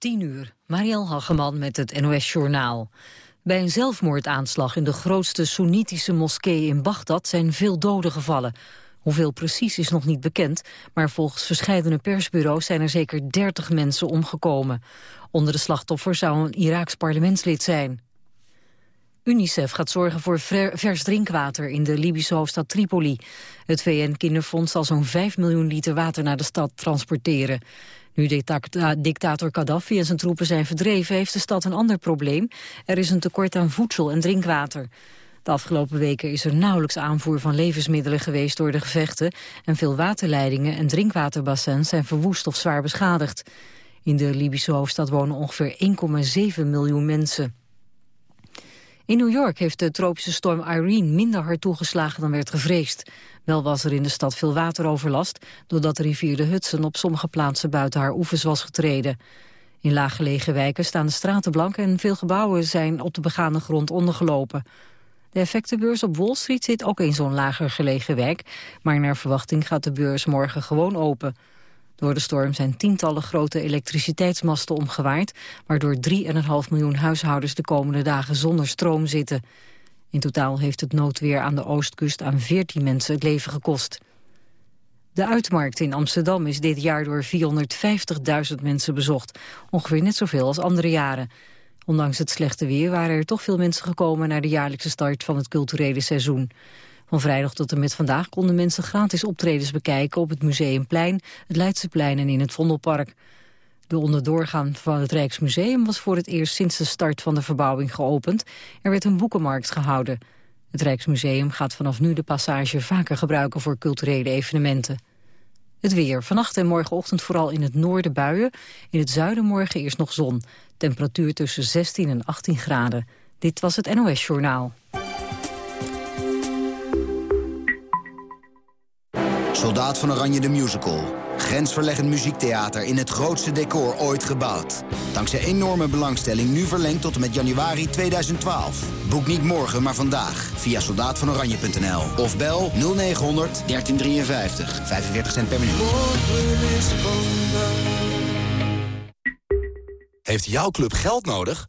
10 uur, Mariel Hageman met het NOS-journaal. Bij een zelfmoordaanslag in de grootste Soenitische moskee in Bagdad zijn veel doden gevallen. Hoeveel precies is nog niet bekend, maar volgens verschillende persbureaus zijn er zeker 30 mensen omgekomen. Onder de slachtoffers zou een Iraaks parlementslid zijn. UNICEF gaat zorgen voor vers drinkwater in de Libische hoofdstad Tripoli. Het VN-kinderfonds zal zo'n 5 miljoen liter water naar de stad transporteren. Nu dictator Gaddafi en zijn troepen zijn verdreven... heeft de stad een ander probleem. Er is een tekort aan voedsel en drinkwater. De afgelopen weken is er nauwelijks aanvoer van levensmiddelen geweest door de gevechten... en veel waterleidingen en drinkwaterbassins zijn verwoest of zwaar beschadigd. In de Libische hoofdstad wonen ongeveer 1,7 miljoen mensen. In New York heeft de tropische storm Irene minder hard toegeslagen dan werd gevreesd. Wel was er in de stad veel wateroverlast... doordat de rivier de Hudson op sommige plaatsen buiten haar oevers was getreden. In laaggelegen wijken staan de straten blank... en veel gebouwen zijn op de begane grond ondergelopen. De effectenbeurs op Wall Street zit ook in zo'n lager gelegen wijk... maar naar verwachting gaat de beurs morgen gewoon open... Door de storm zijn tientallen grote elektriciteitsmasten omgewaaid... waardoor 3,5 miljoen huishoudens de komende dagen zonder stroom zitten. In totaal heeft het noodweer aan de oostkust aan 14 mensen het leven gekost. De uitmarkt in Amsterdam is dit jaar door 450.000 mensen bezocht. Ongeveer net zoveel als andere jaren. Ondanks het slechte weer waren er toch veel mensen gekomen... naar de jaarlijkse start van het culturele seizoen. Van vrijdag tot en met vandaag konden mensen gratis optredens bekijken... op het Museumplein, het Leidseplein en in het Vondelpark. De onderdoorgaan van het Rijksmuseum was voor het eerst sinds de start van de verbouwing geopend. Er werd een boekenmarkt gehouden. Het Rijksmuseum gaat vanaf nu de passage vaker gebruiken voor culturele evenementen. Het weer. Vannacht en morgenochtend vooral in het noorden buien. In het zuiden morgen eerst nog zon. Temperatuur tussen 16 en 18 graden. Dit was het NOS Journaal. Soldaat van Oranje de Musical. Grensverleggend muziektheater in het grootste decor ooit gebouwd. Dankzij enorme belangstelling nu verlengd tot en met januari 2012. Boek niet morgen, maar vandaag via soldaatvanoranje.nl. Of bel 0900 1353. 45 cent per minuut. Heeft jouw club geld nodig?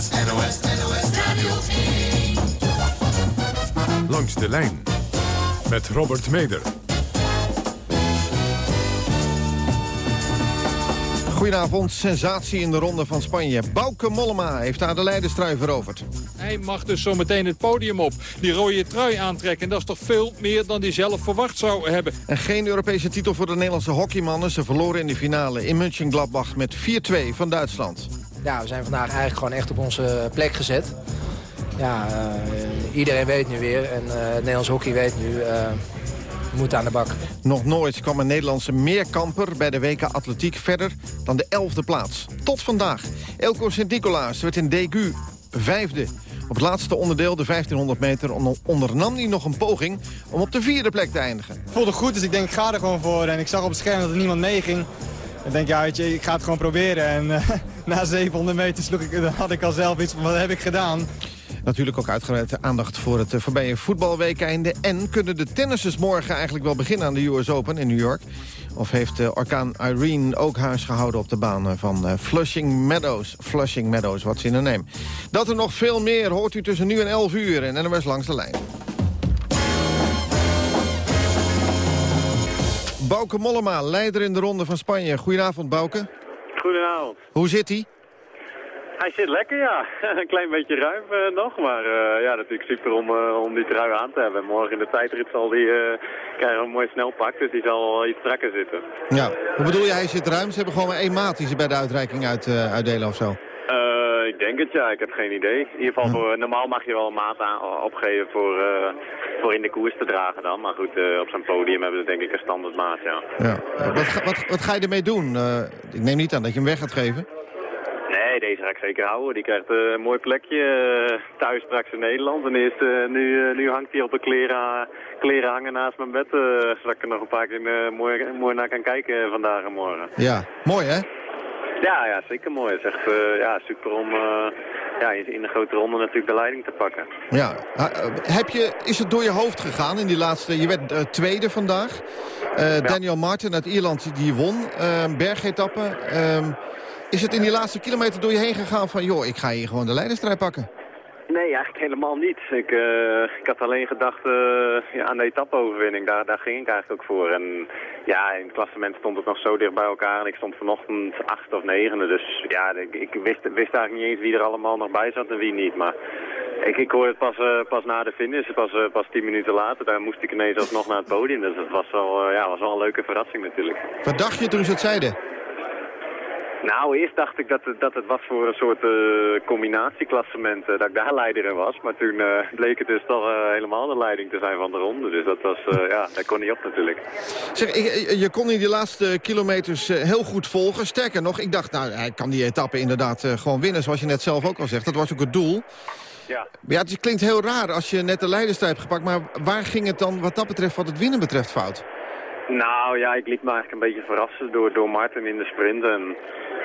NOS, NOS, Radio Langs de lijn met Robert Meder. Goedenavond, sensatie in de ronde van Spanje. Bauke Mollema heeft daar de leiderstrui veroverd. Hij mag dus zo meteen het podium op. Die rode trui aantrekken. En dat is toch veel meer dan hij zelf verwacht zou hebben. En geen Europese titel voor de Nederlandse hockeymannen. Ze verloren in de finale in München-Gladbach met 4-2 van Duitsland ja, we zijn vandaag eigenlijk gewoon echt op onze plek gezet. Ja, uh, iedereen weet nu weer en uh, het Nederlands hockey weet nu... Uh, we moeten aan de bak. Nog nooit kwam een Nederlandse meerkamper bij de WK Atletiek verder dan de elfde plaats. Tot vandaag. Elko Sint-Nicolaas werd in Degu vijfde. Op het laatste onderdeel, de 1500 meter, ondernam hij nog een poging om op de vierde plek te eindigen. Het voelde goed, dus ik denk ik ga er gewoon voor. En ik zag op het scherm dat er niemand meeging. Ik denk, ja, je, ik ga het gewoon proberen. En uh, na 700 meter sloeg ik, had ik al zelf iets van, wat heb ik gedaan? Natuurlijk ook uitgebreid aandacht voor het eh, voorbije voetbalweekeinde. En kunnen de tennissers morgen eigenlijk wel beginnen aan de US Open in New York? Of heeft uh, orkaan Irene ook huis gehouden op de baan van Flushing Meadows? Flushing Meadows, wat in de neem. Dat er nog veel meer hoort u tussen nu en 11 uur in NMS Langs de Lijn. Bouke Mollema, leider in de Ronde van Spanje. Goedenavond, Bouke. Goedenavond. Hoe zit hij? Hij zit lekker, ja. een klein beetje ruim uh, nog, maar uh, ja, natuurlijk super om, uh, om die trui aan te hebben. Morgen in de tijdrit zal die krijgen een mooi snelpak, dus die zal iets strakker zitten. Ja, hoe bedoel je, hij zit ruim? Ze hebben gewoon maar één maat die ze bij de uitreiking uit, uitdelen of zo? Ik denk het ja, ik heb geen idee. In ieder geval, voor, normaal mag je wel een maat aan, opgeven voor, voor in de koers te dragen dan. Maar goed, op zijn podium hebben ze denk ik een standaard maat, ja. ja. Wat, wat, wat ga je ermee doen? ik neem niet aan dat je hem weg gaat geven. Nee, deze ga ik zeker houden. Die krijgt een mooi plekje thuis straks in Nederland. En is, nu, nu hangt hij op de kleren, kleren hangen naast mijn bed. zodat ik er nog een paar keer mooi, mooi naar kan kijken vandaag en morgen. Ja, mooi hè? Ja, ja, zeker mooi. Het is echt uh, ja, super om uh, ja, in de grote ronde natuurlijk de leiding te pakken. Ja. heb je, is het door je hoofd gegaan in die laatste... Je werd tweede vandaag. Ja. Daniel Martin uit Ierland die won. bergetappe. Ehm, is het in die laatste kilometer door je heen gegaan van... joh, ik ga hier gewoon de leiderstrijd pakken? Nee, eigenlijk helemaal niet. Ik, uh, ik had alleen gedacht uh, ja, aan de etappeoverwinning. Daar, daar ging ik eigenlijk ook voor. En ja, in het klassement stond het nog zo dicht bij elkaar. En ik stond vanochtend acht of negende. Dus ja, ik, ik wist, wist eigenlijk niet eens wie er allemaal nog bij zat en wie niet. Maar ik, ik hoorde het pas, uh, pas na de finish, pas, pas tien minuten later. Daar moest ik ineens alsnog naar het podium. Dus dat was wel, ja, was wel een leuke verrassing natuurlijk. Wat dacht je toen ze het zeiden? Nou, eerst dacht ik dat het, dat het was voor een soort uh, combinatieklassement, uh, dat ik daar leider in was. Maar toen uh, bleek het dus toch helemaal de leiding te zijn van de ronde. Dus dat was, ja, dat kon niet op natuurlijk. Zeg, je kon in die laatste kilometers heel goed volgen. Sterker nog, ik dacht, nou, hij kan die etappe inderdaad gewoon winnen, zoals je net zelf ook al zegt. Dat was ook het doel. Ja. ja, het klinkt heel raar als je net de leiderstijd hebt gepakt. Maar waar ging het dan wat dat betreft, wat het winnen betreft, fout? Nou ja, ik liet me eigenlijk een beetje verrassen door, door Martin in de sprint. En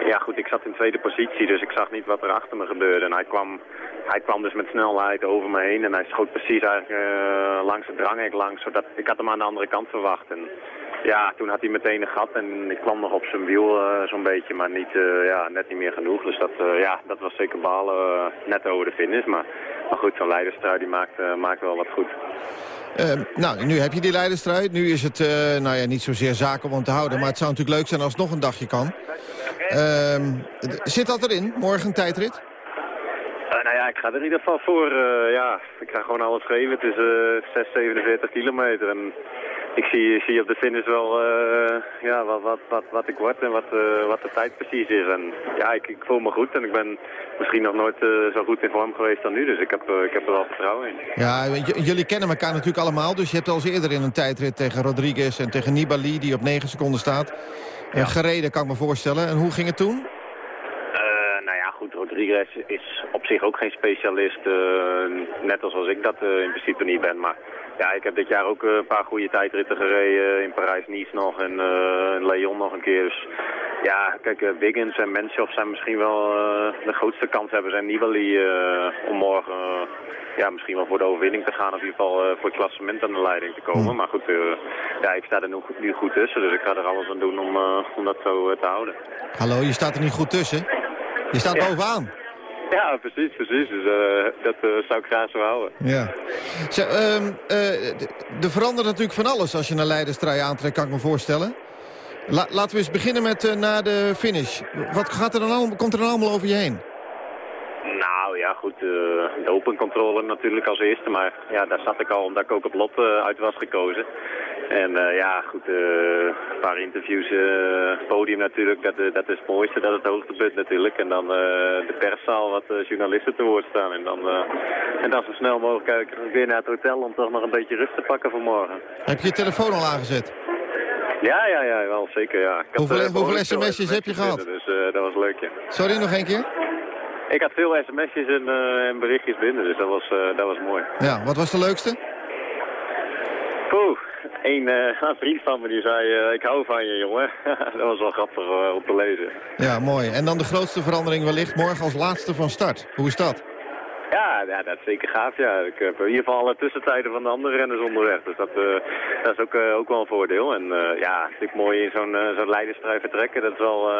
ja goed, ik zat in tweede positie, dus ik zag niet wat er achter me gebeurde. En hij kwam, hij kwam dus met snelheid over me heen en hij schoot precies eigenlijk uh, langs het dranghek langs. Zodat, ik had hem aan de andere kant verwacht. En ja, toen had hij meteen een gat en ik kwam nog op zijn wiel uh, zo'n beetje, maar niet, uh, ja, net niet meer genoeg. Dus dat, ja, dat was zeker balen net over de finish. Maar, maar goed, zo'n leiderstrui maakt, maakt wel wat goed. Uh, nou, nu heb je die leiderstrijd. Nu is het nou ja, niet zozeer zaken om te houden. Maar het zou natuurlijk leuk zijn als het nog een dagje kan. Uh, zit dat erin, morgen een tijdrit? Uh, nou ja, ik ga er in ieder geval voor. ja, ik ga gewoon alles geven. Het is 6, 47 kilometer. En ik zie, zie op de finish wel ja, wat, wat, wat, wat ik word en wat, wat de tijd precies is. En ja, ik, ik voel me goed en ik ben misschien nog nooit uh, zo goed in vorm geweest dan nu. Dus ik heb, uh, ik heb er wel vertrouwen in. Ja, jullie kennen elkaar natuurlijk allemaal. Dus je hebt al eens eerder in een tijdrit tegen Rodriguez en tegen Nibali... die op 9 seconden staat. Ja. gereden, kan ik me voorstellen. En hoe ging het toen? Uh, nou ja, goed. Rodriguez is op zich ook geen specialist. net als ik dat in principe niet ben. Maar ja, ik heb dit jaar ook een paar goede tijdritten gereden. In Parijs-Nice nog en in Lyon nog een keer. Dus ja, kijk, uh, Wiggins en Menshoff zijn misschien wel uh, de grootste kans hebben. Zijn Nibali uh, om morgen ja, misschien wel voor de overwinning te gaan. Of in ieder geval voor het klassement aan de leiding te komen. Hmm. Maar goed, ja, ik sta er nu goed, nu goed tussen. Dus ik ga er alles aan doen om, om dat zo te houden. Hallo, je staat er niet goed tussen? Je staat ja. bovenaan. Ja, precies, precies. Dus dat zou ik graag zo houden. Ja. Zo, um, er verandert natuurlijk van alles als je een leiderstrui aantrekt, kan ik me voorstellen. La laten we eens beginnen met uh, na de finish. Wat gaat er dan allemaal, komt er dan allemaal over je heen? Nou ja, goed, uh, de open controle natuurlijk als eerste. Maar ja, daar zat ik al omdat ik ook op lot uh, uit was gekozen. En ja, goed, een paar interviews, podium natuurlijk, dat, dat is het mooiste, dat is het hoogtepunt natuurlijk. En dan de perszaal, wat journalisten te woord staan. En dan, en dan zo snel mogelijk weer naar het hotel om toch nog een beetje rust te pakken voor morgen. Heb je je telefoon al aangezet? Ja, ja, ja, wel zeker, ja. Ik hoeveel had, uh, hoeveel sms'jes heb je gehad? dus uh, dat was leuk, ja. Sorry, nog een keer? Ik had veel sms'jes en, uh, en, berichtjes binnen, dus dat was, dat was mooi. Ja, wat was de leukste? Oeh, een, een vriend van me die zei, ik hou van je, jongen. dat was wel grappig om te lezen. Ja, mooi. En dan de grootste verandering wellicht morgen als laatste van start. Hoe is dat? Ja, ja, dat is zeker gaaf. Ja. Ik heb in ieder geval alle tussentijden van de andere renners onderweg. Dus dat, uh, dat is ook, uh, ook wel een voordeel. En uh, ja, natuurlijk mooi in zo'n zo'n leiderstrijd vertrekken. Dat is wel,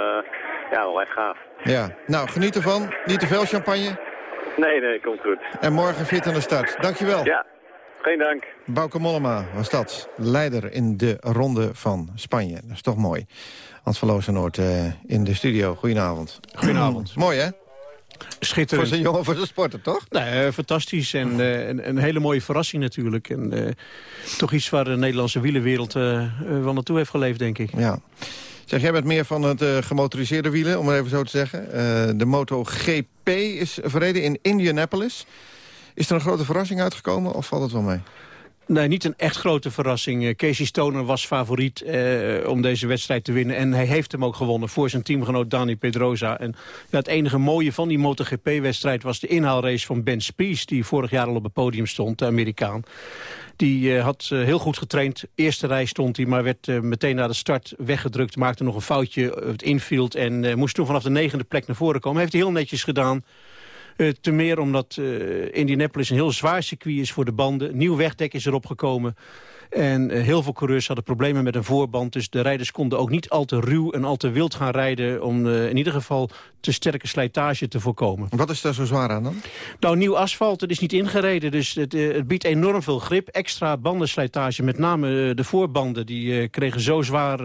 ja, wel echt gaaf. Ja, nou geniet ervan. Niet te veel champagne. Nee, nee, komt goed. En morgen fit aan de start. Dankjewel. Ja, geen dank. Bauke Mollema was dat. Leider in de ronde van Spanje. Dat is toch mooi. Hans van Loosenoord in de studio. Goedenavond. Goedenavond. mooi hè? Schitterend. Voor zijn jongen, voor zijn sporter, toch? Nee, fantastisch en uh, een, een, hele mooie verrassing natuurlijk. En uh, toch iets waar de Nederlandse wielenwereld uh, wel naartoe heeft geleefd, denk ik. Ja. Zeg, jij bent meer van het uh, gemotoriseerde wielen, om het even zo te zeggen. De MotoGP is verreden in Indianapolis. Is er een grote verrassing uitgekomen of valt het wel mee? Nee, niet een echt grote verrassing. Eh, Casey Stoner was favoriet eh, om deze wedstrijd te winnen. En hij heeft hem ook gewonnen voor zijn teamgenoot Dani Pedrosa. En het enige mooie van die MotoGP-wedstrijd was de inhaalrace van Ben Spies... die vorig jaar al op het podium stond, de Amerikaan. Die uh, had heel goed getraind. Eerste rij stond hij, maar werd meteen na de start weggedrukt. Maakte nog een foutje het infield en moest toen vanaf de negende plek naar voren komen. Heeft hij heel netjes gedaan. Uh, te meer omdat uh, Indianapolis een heel zwaar circuit is voor de banden. Nieuw wegdek is erop gekomen. En uh, heel veel coureurs hadden problemen met een voorband. Dus de rijders konden ook niet al te ruw en al te wild gaan rijden... om in ieder geval te sterke slijtage te voorkomen. Wat is daar zo zwaar aan dan? Nou, nieuw asfalt, het is niet ingereden. Dus het, het biedt enorm veel grip. Extra bandenslijtage, met name de voorbanden... die kregen zo zwaar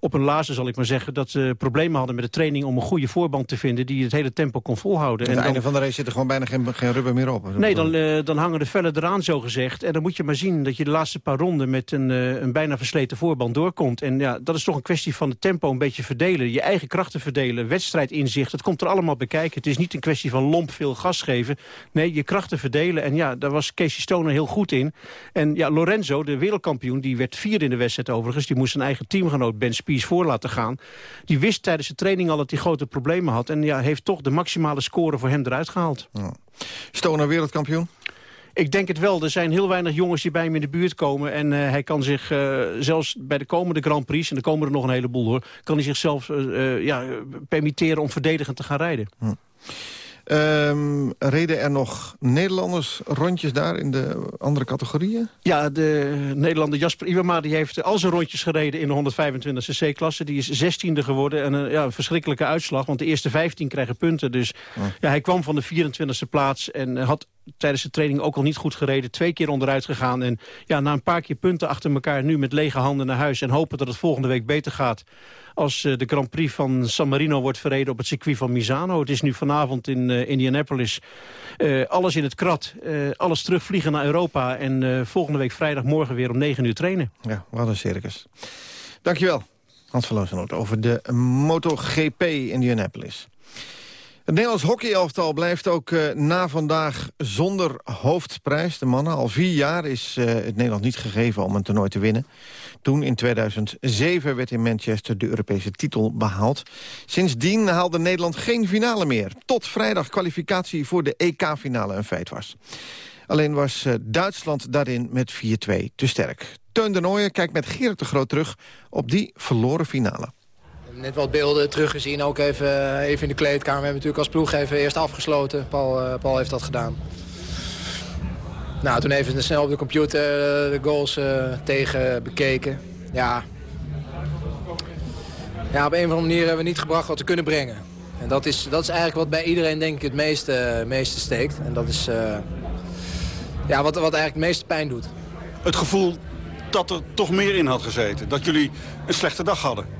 op een lazen, zal ik maar zeggen... dat ze problemen hadden met de training om een goede voorband te vinden... die het hele tempo kon volhouden. Aan het einde van de race zit er gewoon bijna geen, geen rubber meer op. Nee, dan, uh, dan hangen de vellen eraan, zo gezegd. En dan moet je maar zien dat je de laatste paar met een, uh, een bijna versleten voorband doorkomt. En ja, dat is toch een kwestie van het tempo een beetje verdelen. Je eigen krachten verdelen, wedstrijdinzicht. Het komt er allemaal bekijken. Het is niet een kwestie van lomp veel gas geven. Nee, je krachten verdelen. En ja, daar was Casey Stoner heel goed in. En ja, Lorenzo, de wereldkampioen, die werd vierde in de wedstrijd overigens. Die moest zijn eigen teamgenoot Ben Spies voor laten gaan. Die wist tijdens de training al dat hij grote problemen had. En ja, heeft toch de maximale score voor hem eruit gehaald. Ja. Stoner wereldkampioen? Ik denk het wel. Er zijn heel weinig jongens die bij hem in de buurt komen. En uh, hij kan zich uh, zelfs bij de komende Grand Prix... en er komen er nog een heleboel hoor... kan hij zichzelf uh, ja, permitteren om verdedigend te gaan rijden. Hm. Um, reden er nog Nederlanders rondjes daar in de andere categorieën? Ja, de Nederlander Jasper Iwema die heeft al zijn rondjes gereden in de 125cc-klasse. Die is 16e geworden en een, ja, een verschrikkelijke uitslag. Want de eerste 15 krijgen punten. Dus oh. ja, hij kwam van de 24e plaats en had tijdens de training ook al niet goed gereden. Twee keer onderuit gegaan. En ja, na een paar keer punten achter elkaar nu met lege handen naar huis. En hopen dat het volgende week beter gaat als uh, de Grand Prix van San Marino wordt verreden op het circuit van Misano. Het is nu vanavond in uh, Indianapolis. Uh, alles in het krat, alles terugvliegen naar Europa. En volgende week vrijdagmorgen weer om 9 uur trainen. Ja, wat een circus. Dankjewel, Hans van over de MotoGP Indianapolis. Het Nederlands hockeyelftal blijft ook na vandaag zonder hoofdprijs. De mannen, al vier jaar is het Nederland niet gegeven om een toernooi te winnen. Toen in 2007 werd in Manchester de Europese titel behaald. Sindsdien haalde Nederland geen finale meer. Tot vrijdag kwalificatie voor de EK-finale een feit was. Alleen was uh, Duitsland daarin met 4-2 te sterk. Teun de kijkt met Gerrit de Groot terug op die verloren finale net wat beelden teruggezien, ook even, even in de kleedkamer. We hebben natuurlijk als ploeg even eerst afgesloten. Paul, uh, Paul heeft dat gedaan. Nou, toen even snel op de computer uh, de goals uh, tegen bekeken. Ja. ja, op een of andere manier hebben we niet gebracht wat we kunnen brengen. En dat is, dat is eigenlijk wat bij iedereen denk ik het meeste, meeste steekt. En dat is ja, wat, wat eigenlijk het meeste pijn doet. Het gevoel dat er toch meer in had gezeten. Dat jullie een slechte dag hadden.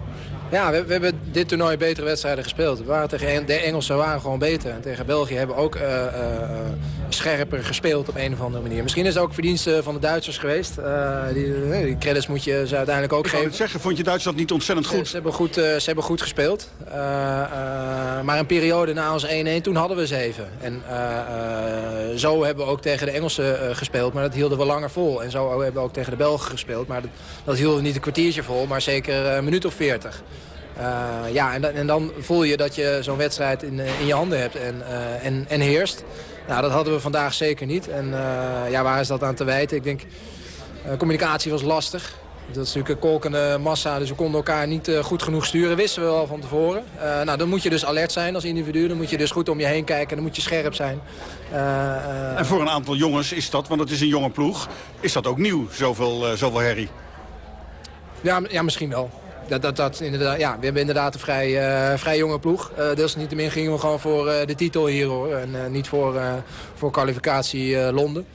Ja, we, we, hebben dit toernooi betere wedstrijden gespeeld. We waren tegen de Engelsen waren gewoon beter. En tegen België hebben we ook uh, uh, scherper gespeeld op een of andere manier. Misschien is het ook verdienste van de Duitsers geweest. Uh, die, die, credits moet je ze uiteindelijk ook Ik geven. Ik zeggen, vond je Duitsland niet ontzettend goed? Ze, ze hebben, goed, ze hebben goed gespeeld. maar een periode na ons 1-1, toen hadden we ze even. En zo hebben we ook tegen de Engelsen gespeeld. Maar dat hielden we langer vol. En zo hebben we ook tegen de Belgen gespeeld. Maar dat, dat hielden we niet een kwartiertje vol, maar zeker een minuut of veertig. Uh, ja, en, en, dan voel je dat je zo'n wedstrijd in, in je handen hebt en, uh, en, en heerst. Nou, dat hadden we vandaag zeker niet. En ja, waar is dat aan te wijten? Ik denk, communicatie was lastig. Dat is natuurlijk een kolkende massa, dus we konden elkaar niet goed genoeg sturen. Wisten we wel van tevoren. nou, dan moet je dus alert zijn als individu. Dan moet je dus goed om je heen kijken. Dan moet je scherp zijn. en voor een aantal jongens is dat, want het is een jonge ploeg... is dat ook nieuw, zoveel, zoveel herrie? Ja, ja, misschien wel dat, dat, dat, inderdaad, ja, we hebben inderdaad een vrij, uh, vrij jonge ploeg. Uh, deels niet min gingen we gewoon voor uh, de titel hier hoor. En niet voor, voor kwalificatie Londen.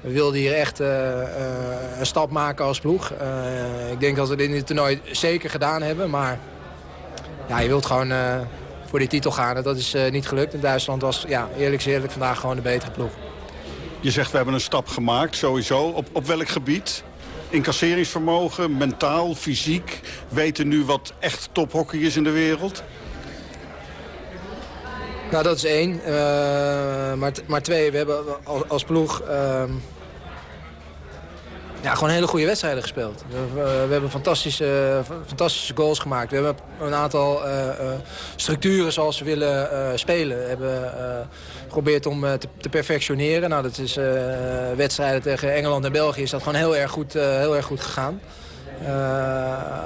We wilden hier echt een stap maken als ploeg. ik denk dat we dit in het toernooi zeker gedaan hebben. Maar ja, je wilt gewoon voor die titel gaan. Dat is niet gelukt. Duitsland was ja, eerlijk eerlijk vandaag gewoon de betere ploeg. Je zegt we hebben een stap gemaakt, sowieso. Op, op welk gebied? Incasseringsvermogen, mentaal, fysiek. weten nu wat echt tophockey is in de wereld? Nou, dat is één. Uh, maar, maar twee, we hebben als, als ploeg... Uh, ja, gewoon hele goede wedstrijden gespeeld. We, hebben fantastische, fantastische goals gemaakt. We hebben een aantal uh, structuren zoals we willen spelen. We hebben geprobeerd om te, te, perfectioneren. Nou, dat is wedstrijden tegen Engeland en België is dat gewoon heel erg goed, heel erg goed gegaan.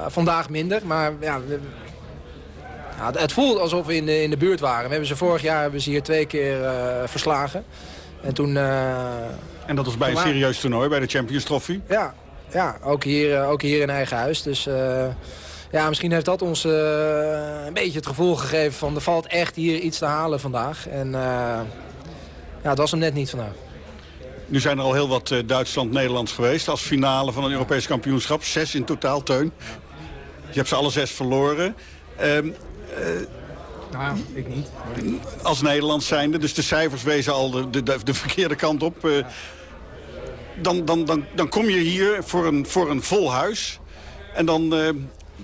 vandaag minder, maar ja, ja, het voelt alsof we in de, in de buurt waren. We hebben ze vorig jaar hebben ze hier twee keer verslagen. En toen... en dat was bij een serieus toernooi, bij de Champions Trophy? Ja, ja ook, hier, ook hier in eigen huis. Dus uh, ja, misschien heeft dat ons een beetje het gevoel gegeven van... er valt echt hier iets te halen vandaag. En ja, het was hem net niet vandaag. Nu zijn er al heel wat Duitsland-Nederlands geweest als finale van een Europees kampioenschap. Zes in totaal, Teun. Je hebt ze alle zes verloren. Um, nou, ik niet. Als Nederlands zijnde, dus de cijfers wezen al de, de, de verkeerde kant op. Uh, dan, dan, dan, dan kom je hier voor een, voor een vol huis. En dan, uh,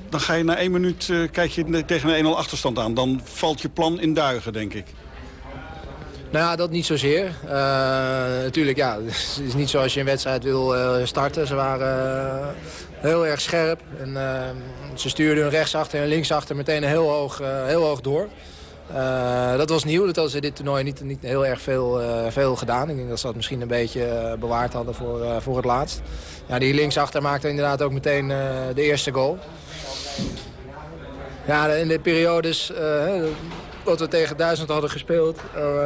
dan ga je na één minuut uh, kijk je tegen een 1-0 achterstand aan. Dan valt je plan in duigen, denk ik. Nou ja, dat niet zozeer. Uh, natuurlijk, ja, het is niet zoals je een wedstrijd wil starten. Ze waren heel erg scherp. En, ze stuurden rechtsachter en linksachter meteen heel hoog, heel hoog door. Uh, dat was nieuw, dat hadden ze dit toernooi niet, niet heel erg veel, uh, veel gedaan. Ik denk dat ze dat misschien een beetje bewaard hadden voor, voor het laatst. Ja, die linksachter maakte inderdaad ook meteen de eerste goal. Ja, in de periodes dat we tegen Duitsland hadden gespeeld,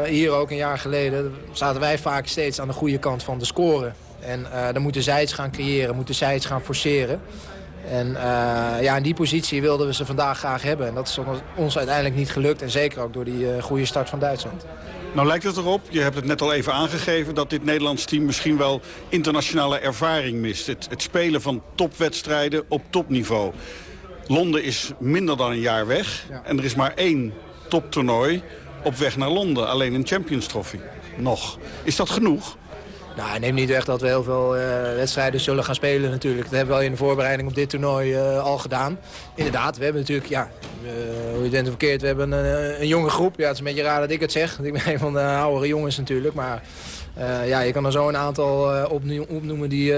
hier ook een jaar geleden... zaten wij vaak steeds aan de goede kant van de score. En dan moeten zij iets gaan creëren, moeten zij iets gaan forceren. En uh, ja, in die positie wilden we ze vandaag graag hebben. En dat is ons uiteindelijk niet gelukt. En zeker ook door die uh, goede start van Duitsland. Nou lijkt het erop, je hebt het net al even aangegeven... dat dit Nederlands team misschien wel internationale ervaring mist. Het, het spelen van topwedstrijden op topniveau. Londen is minder dan een jaar weg. En er is maar één toptoernooi op weg naar Londen. Alleen een Champions Trophy. Nog. Is dat genoeg? Nou, neem niet weg dat we heel veel uh, wedstrijden zullen gaan spelen natuurlijk. Dat hebben we al in de voorbereiding op dit toernooi uh, al gedaan. Inderdaad, we hebben natuurlijk, ja, uh, hoe je bent verkeerd, we hebben een, een, jonge groep. Ja, het is een beetje raar dat ik het zeg. Ik ben een van de oudere jongens natuurlijk. Maar ja, je kan er zo een aantal opnoemen die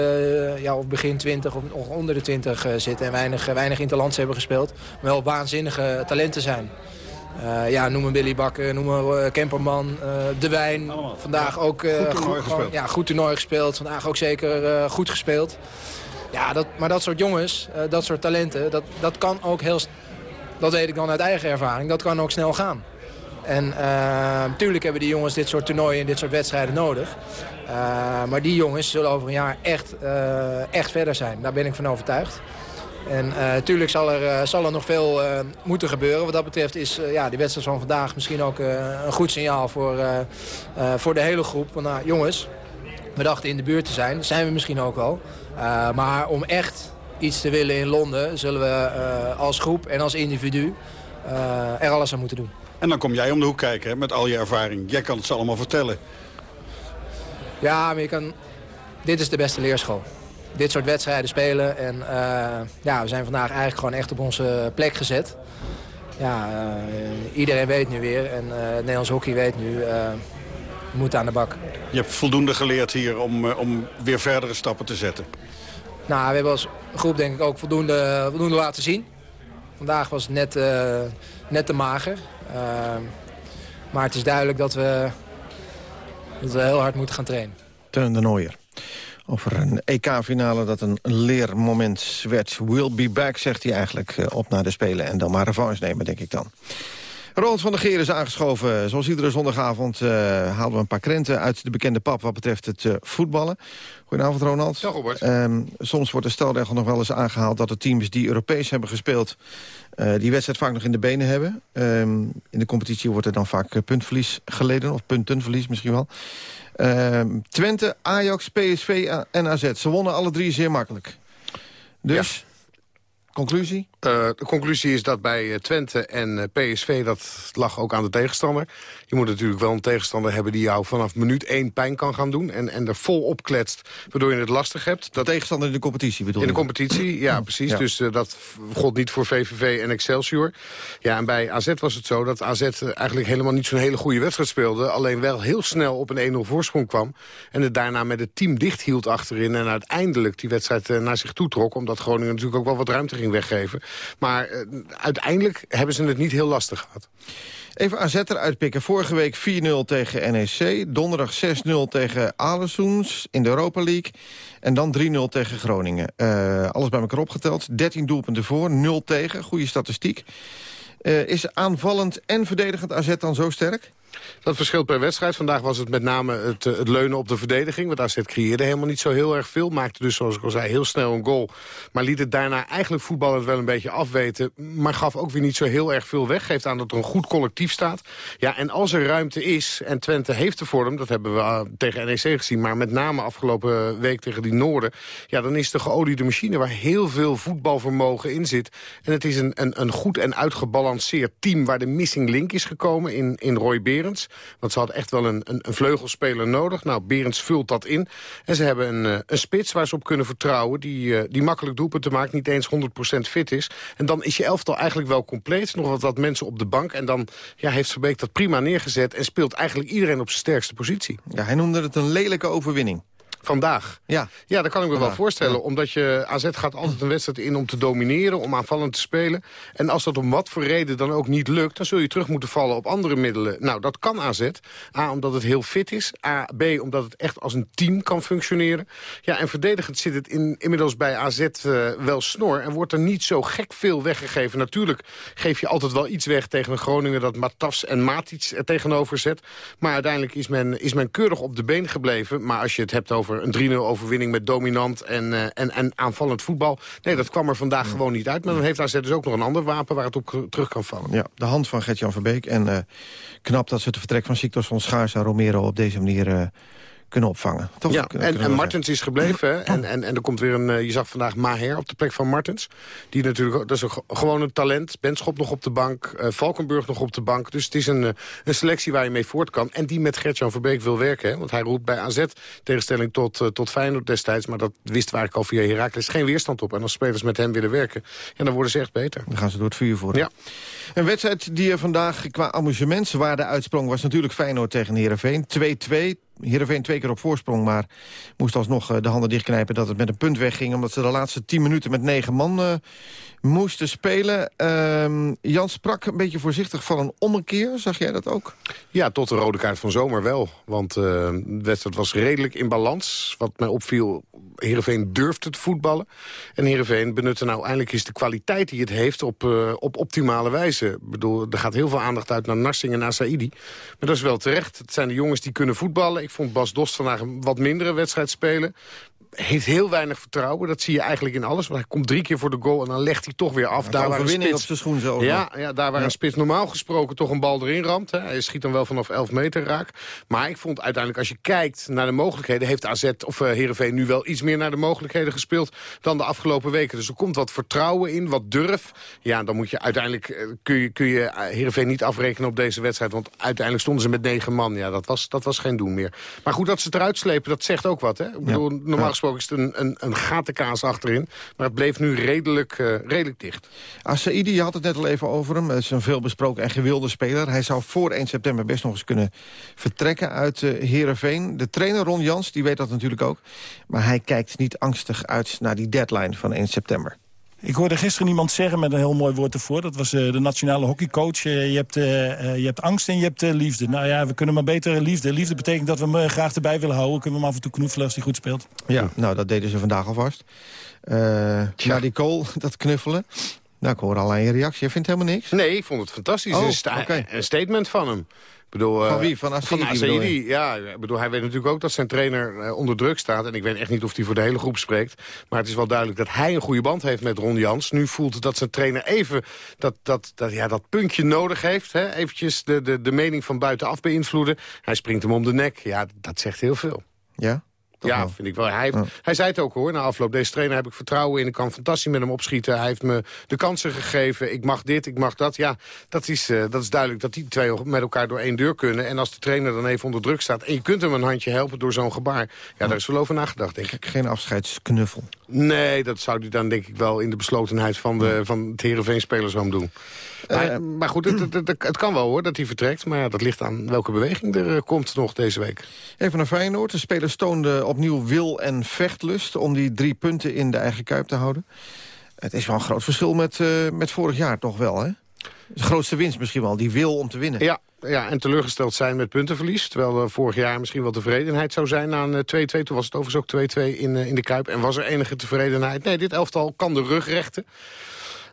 ja, of begin 20 of, of onder de 20 zitten. En weinig, weinig interlands hebben gespeeld. Maar wel waanzinnige talenten zijn. Uh, ja, noem Billy Bakker, noem maar uh, Kemperman, uh, De Wijn. Vandaag ook goed toernooi, gespeeld. Ja, goed toernooi gespeeld. Vandaag ook zeker goed gespeeld. Ja, dat, maar dat soort jongens, dat soort talenten, dat, dat kan ook heel... Dat weet ik dan uit eigen ervaring, dat kan ook snel gaan. En natuurlijk hebben die jongens dit soort toernooien en dit soort wedstrijden nodig. maar die jongens zullen over een jaar echt, echt verder zijn. Daar ben ik van overtuigd. En natuurlijk uh, zal, er, uh, zal er nog veel uh, moeten gebeuren. Wat dat betreft is ja, die wedstrijd van vandaag misschien ook een goed signaal voor, voor de hele groep. Nou, jongens, we dachten in de buurt te zijn. Dat zijn we misschien ook al. maar om echt iets te willen in Londen zullen we als groep en als individu er alles aan moeten doen. En dan kom jij om de hoek kijken hè, met al je ervaring. Jij kan het ze allemaal vertellen. Ja, maar je kan... dit is de beste leerschool dit soort wedstrijden spelen. En uh, ja, we zijn vandaag eigenlijk gewoon echt op onze plek gezet. Ja, uh, iedereen weet nu weer en uh, het Nederlands hockey weet nu, we moeten aan de bak. Je hebt voldoende geleerd hier om, om weer verdere stappen te zetten. Nou, we hebben als groep denk ik ook voldoende, voldoende laten zien. Vandaag was het net, net te mager. maar het is duidelijk dat we, dat we heel hard moeten gaan trainen. Teun de Nooier. Over een EK-finale dat een leermoment werd. We'll be back, zegt hij eigenlijk, eh, op naar de Spelen. En dan maar revanche nemen, denk ik dan. Roland van der Geer is aangeschoven. Zoals iedere zondagavond uh, halen we een paar krenten uit de bekende pap... wat betreft het uh, voetballen. Goedenavond, Ronald. Ja, Robert. Um, soms wordt de stelregel nog wel eens aangehaald... dat de teams die Europees hebben gespeeld... Uh, die wedstrijd vaak nog in de benen hebben. Um, in de competitie wordt er dan vaak puntverlies geleden. Of puntenverlies misschien wel. Uh, Twente, Ajax, PSV en AZ. Ze wonnen alle drie zeer makkelijk. Dus. Conclusie? Uh, de conclusie is dat bij eh, Twente en uh, PSV, dat lag ook aan de tegenstander. Je moet natuurlijk wel een tegenstander hebben die jou vanaf minuut 1 pijn kan gaan doen. En, en er vol opkletst, waardoor je het lastig hebt. Dat tegenstander in de competitie bedoel je? In de competitie, ja precies. Dus dat god niet voor VVV en Excelsior. Ja, en bij AZ was het zo dat AZ eigenlijk helemaal niet zo'n hele goede wedstrijd speelde. Alleen wel heel snel op een 1-0 voorsprong kwam. En het daarna met het team dicht hield achterin. En uiteindelijk die wedstrijd naar zich toe trok. Omdat Groningen natuurlijk ook wel wat ruimte ging weggeven. Maar uh, uiteindelijk hebben ze het niet heel lastig gehad. Even AZ eruit pikken. Vorige week 4-0 tegen NEC. Donderdag 6-0 tegen Alessoens in de Europa League. En dan 3-0 tegen Groningen. Uh, alles bij elkaar opgeteld. 13 doelpunten voor, 0 tegen. Goede statistiek. Uh, is aanvallend en verdedigend AZ dan zo sterk? Dat verschilt per wedstrijd. Vandaag was het met name het, eh, leunen op de verdediging. Want AZ creëerde helemaal niet zo heel erg veel. Maakte dus, zoals ik al zei, heel snel een goal. Maar liet het daarna eigenlijk voetballend wel een beetje afweten. Maar gaf ook weer niet zo heel erg veel weg. Geeft aan dat er een goed collectief staat. Ja, en als er ruimte is, en Twente heeft de vorm... dat hebben we uh, tegen NEC gezien... maar met name afgelopen week tegen die Noorden... ja, dan is de geoliede machine waar heel veel voetbalvermogen in zit. En het is een, een, een goed en uitgebalanceerd team... waar de missing link is gekomen in, in Roy Want ze hadden echt wel een, een, een, vleugelspeler nodig. Nou, Berends vult dat in. En ze hebben een, eh, een spits waar ze op kunnen vertrouwen... die, uh, die makkelijk doelpunten maakt, niet eens 100% fit is. En dan is je elftal eigenlijk wel compleet. Nog wat, wat mensen op de bank. En dan ja, heeft Verbeek dat prima neergezet... en speelt eigenlijk iedereen op zijn sterkste positie. Ja, hij noemde het een lelijke overwinning. Vandaag? Ja. Ja, dat kan ik me wel voorstellen. Omdat je AZ gaat altijd een wedstrijd in om te domineren, om aanvallend te spelen. En als dat om wat voor reden dan ook niet lukt... dan zul je terug moeten vallen op andere middelen. Nou, dat kan AZ. A, omdat het heel fit is. A, B, omdat het echt als een team kan functioneren. Ja, en verdedigend zit het in, inmiddels bij AZ uh, eh, wel snor... en wordt er niet zo gek veel weggegeven. Natuurlijk geef je altijd wel iets weg tegen een Groningen... dat Matas en Matic er tegenover zet. Maar uiteindelijk is men, is men keurig op de been gebleven. Maar als je het hebt over een 3-0 overwinning met dominant en, uh, en, en aanvallend voetbal. Nee, dat kwam er vandaag gewoon niet uit. Maar dan heeft AZ dus ook nog een ander wapen waar het op terug kan vallen. Ja, de hand van Gert-Jan Verbeek. En uh, knap dat ze het vertrek van Siktos van Schaars en Romero op deze manier... Kunnen opvangen. Toch? Ja, en, en Martens is gebleven. En, en, en er komt weer een, je zag vandaag Maher op de plek van Martens. Die natuurlijk, dat is een, gewoon een talent. Benschop nog op de bank, uh, Valkenburg nog op de bank. Dus het is een, een selectie waar je mee voort kan. En die met Gertjan Verbeek wil werken. Hè? Want hij roept bij AZ, tegenstelling tot, uh, tot Feyenoord destijds... maar dat wist waar ik al via Herakles geen weerstand op. En als spelers met hem willen werken, ja, dan worden ze echt beter. Dan gaan ze door het vuur voor. Ja. Een wedstrijd die er vandaag qua amusementswaarde uitsprong... was natuurlijk Feyenoord tegen Heerenveen. 2-2 Heerenveen twee keer op voorsprong, maar moest alsnog eh, de handen dichtknijpen dat het met een punt wegging. Omdat ze de laatste tien minuten met negen man uh, moesten spelen. Uh, Jan sprak een beetje voorzichtig van een ommekeer. Zag jij dat ook? Ja, tot de rode kaart van zomer wel. Want uh, de wedstrijd was redelijk in balans. Wat mij opviel, Heerenveen durft het voetballen. En Heerenveen benutte nou eindelijk eens de kwaliteit die het heeft op, op optimale wijze. Ik bedoel, er gaat heel veel aandacht uit naar Narsing en naar Saidi. Maar dat is wel terecht. Het zijn de jongens die kunnen voetballen. Ik vond Bas Dost vandaag een wat mindere wedstrijd spelen heeft heel weinig vertrouwen. Dat zie je eigenlijk in alles. Want hij komt drie keer voor de goal en dan legt hij toch weer af. daar waar een spits, op zijn schoen zo. Ja, ja, daar waar een spits normaal gesproken toch een bal erin ramt. Hè. Hij schiet dan wel vanaf 11 meter raak. Maar ik vond uiteindelijk, als je kijkt naar de mogelijkheden... heeft AZ of uh, Heerenveen nu wel iets meer naar de mogelijkheden gespeeld... dan de afgelopen weken. Dus er komt wat vertrouwen in, wat durf. Ja, dan moet je uiteindelijk... Uh, kun je, kun je uh, Heerenveen niet afrekenen op deze wedstrijd. Want uiteindelijk stonden ze met negen man. Ja, dat was, dat was geen doen meer. Maar goed, dat ze het eruit slepen, dat zegt ook wat. Hè? Ik bedoel, normaal gesproken is het een, een, gatenkaas achterin. Maar het bleef nu redelijk, uh, redelijk dicht. Asaidi, je had het net al even over hem. Het is een veelbesproken en gewilde speler. Hij zou voor 1 september best nog eens kunnen vertrekken uit uh, Heerenveen. De trainer Ron Jans, die weet dat natuurlijk ook. Maar hij kijkt niet angstig uit naar die deadline van 1 september. Ik hoorde gisteren iemand zeggen met een heel mooi woord ervoor. Dat was uh, de nationale hockeycoach. Uh, je, hebt, uh, je hebt angst en je hebt liefde. Nou ja, we kunnen maar beter liefde. Liefde betekent dat we hem graag erbij willen houden. Kunnen we hem af en toe knuffelen als hij goed speelt. Ja, nou dat deden ze vandaag alvast. ja, die kool, dat knuffelen. Nou, ik hoor al aan je reactie. Je vindt helemaal niks? Nee, ik vond het fantastisch. Oh, een, een statement van hem bedoel, van wie? Van? Ja, ik bedoel, hij weet natuurlijk ook dat zijn trainer uh, onder druk staat. En ik weet echt niet of hij voor de hele groep spreekt. Maar het is wel duidelijk dat hij een goede band heeft met Ron Jans. Nu voelt dat zijn trainer even dat, dat, dat, ja, dat puntje nodig heeft. Hè? Eventjes de, de, de mening van buitenaf beïnvloeden. Hij springt hem om de nek. Ja, dat zegt heel veel. Ja? Toch ja, wel? vind ik wel. Hij, heeft, hij zei het ook hoor, na afloop. Deze trainer heb ik vertrouwen in. Ik kan fantastisch met hem opschieten. Hij heeft me de kansen gegeven. Ik mag dit, ik mag dat. Ja, dat is, eh, dat is duidelijk dat die twee met elkaar door één deur kunnen. En als de trainer dan even onder druk staat... en je kunt hem een handje helpen door zo'n gebaar... ja, daar is wel over nagedacht, denk ik. Geen afscheidsknuffel. Nee, dat zou hij dan denk ik wel in de beslotenheid van, de, van het Heerenveen-spelershome doen. Maar, maar goed, het, het, het- het kan wel hoor dat hij vertrekt. Maar ja, dat ligt aan welke beweging er eh, komt nog deze week. Even naar Feyenoord. De spelers toonden opnieuw wil en vechtlust... om die drie punten in de eigen kuip te houden. Het is wel een groot verschil met, eh, met vorig jaar toch wel, hè? De grootste winst misschien wel, die wil om te winnen. Ja, ja, en teleurgesteld zijn met puntenverlies. Terwijl er vorig jaar misschien wel tevredenheid zou zijn na een eh, 2-2. Toen was het overigens ook 2-2 in, eh, in de Kuip. En was er enige tevredenheid. Nee, dit elftal kan de rug rechten.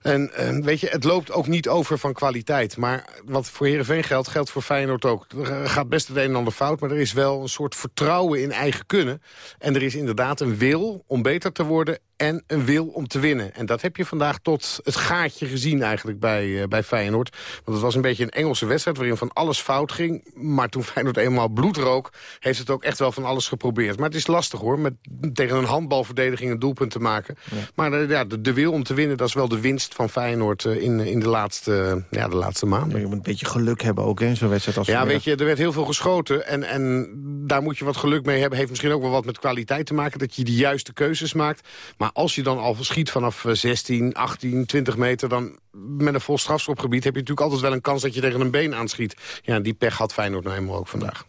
En eh, weet je, het loopt ook niet over van kwaliteit. Maar wat voor Heerenveen geldt, geldt voor Feyenoord ook. Er gaat best het een en ander fout, maar er is wel een soort vertrouwen in eigen kunnen. En er is inderdaad een wil om beter te worden en een wil om te winnen. En dat heb je vandaag tot het gaatje gezien eigenlijk bij, eh, bij Feyenoord. Want het was een beetje een Engelse wedstrijd waarin van alles fout ging. Maar toen Feyenoord eenmaal bloed rook, heeft het ook echt wel van alles geprobeerd. Maar het is lastig hoor, met tegen een handbalverdediging een doelpunt te maken. Maar de, ja, de, de wil om te winnen, dat is wel de winst van Feyenoord eh, in, in de, laatste, ja, de laatste maanden. Je moet een beetje geluk hebben ook in zo'n wedstrijd als Ja, vanmiddag. weet je, er werd heel veel geschoten. En, en daar moet je wat geluk mee hebben. Heeft misschien ook wel wat met kwaliteit te maken. Dat je de juiste keuzes maakt. Maar als je dan al schiet vanaf eh, 16, 18, 20 meter... dan met een vol strafschopgebied heb je natuurlijk altijd wel een kans... dat je tegen een been aanschiet. Ja, die pech had Feyenoord nou eenmaal ook vandaag.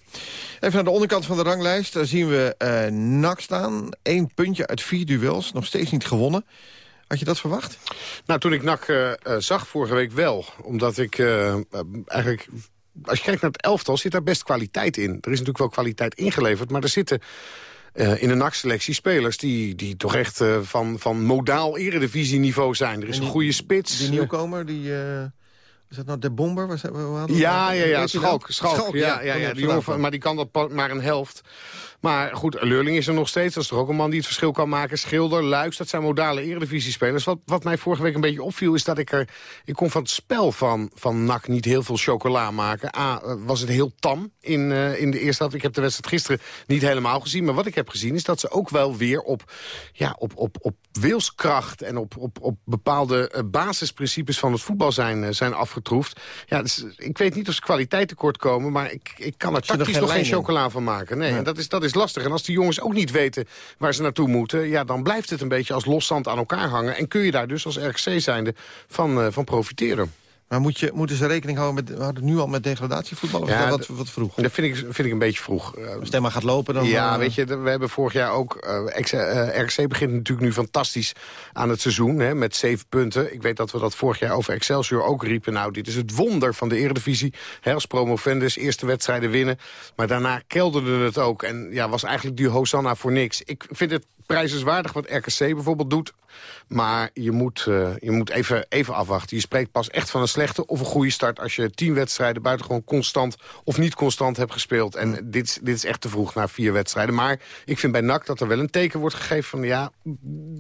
Even naar de onderkant van de ranglijst. Daar zien we eh NAC staan. Eén puntje uit vier duels. Nog steeds niet gewonnen. Had je dat verwacht? Nou, toen ik NAC eh, eh, zag vorige week wel. Omdat ik eigenlijk... Als je kijkt naar het elftal, zit daar best kwaliteit in. Er is natuurlijk wel kwaliteit ingeleverd, maar er zitten... eh, in de NAC-selectie spelers die, die toch echt eh, van, van modaal eredivisieniveau zijn. Er is En een goede spits. Die nieuwkomer, die... eh was dat nou de bomber? Was, Ja, ja, ja, Schalk. Schalk, ja, ja, ja, die jongen van, maar die kan dat maar een helft. Maar goed, Leurling is er nog steeds. Dat is toch ook een man die het verschil kan maken. Schilder, Luiks, dat zijn modale eredivisiespelers. Wat, wat mij vorige week een beetje opviel is dat ik er... Ik kon van het spel van, van NAC niet heel veel chocola maken. A, eh, was het heel tam in, eh, in de eerste helft. Ik heb de wedstrijd gisteren niet helemaal gezien. Maar wat ik heb gezien is dat ze ook wel weer op, ja, op, op, op wilskracht... en op, op, op bepaalde eh, basisprincipes van het voetbal zijn, zijn afgetroefd. Ja, dus, ik weet niet of ze kwaliteit tekort komen... maar ik, ik kan er tactisch geen nog geen chocola van maken. Nee, Ja. en dat is, dat is lastig. En als die jongens ook niet weten waar ze naartoe moeten... ja, dan blijft het een beetje als loszand aan elkaar hangen. En kun je daar dus als RKC zijnde van, eh, van profiteren. Maar moet je, moeten ze rekening houden met... Het nu al met degradatievoetbal? Of Ja, wat, wat vroeg? Dat vind ik, vind ik een beetje vroeg. Eh, Als Stemma gaat lopen, dan... ja, eh, weet je, we hebben vorig jaar ook... eh, Ex- eh, RKC begint natuurlijk nu fantastisch aan het seizoen, hè, met zeven punten. Ik weet dat we dat vorig jaar over Excelsior ook riepen. Nou, dit is het wonder van de Eredivisie. Hè, als promovendus, eerste wedstrijden winnen. Maar daarna kelderde het ook. En ja, was eigenlijk die Hosanna voor niks. Ik vind het prijzenswaardig wat RKC bijvoorbeeld doet. Maar je moet, eh, je moet even, even afwachten. Je spreekt pas echt van een slechte of een goede start... als je tien wedstrijden buitengewoon constant of niet constant hebt gespeeld. En dit, is- dit is echt te vroeg na vier wedstrijden. Maar ik vind bij NAC dat er wel een teken wordt gegeven van... ja,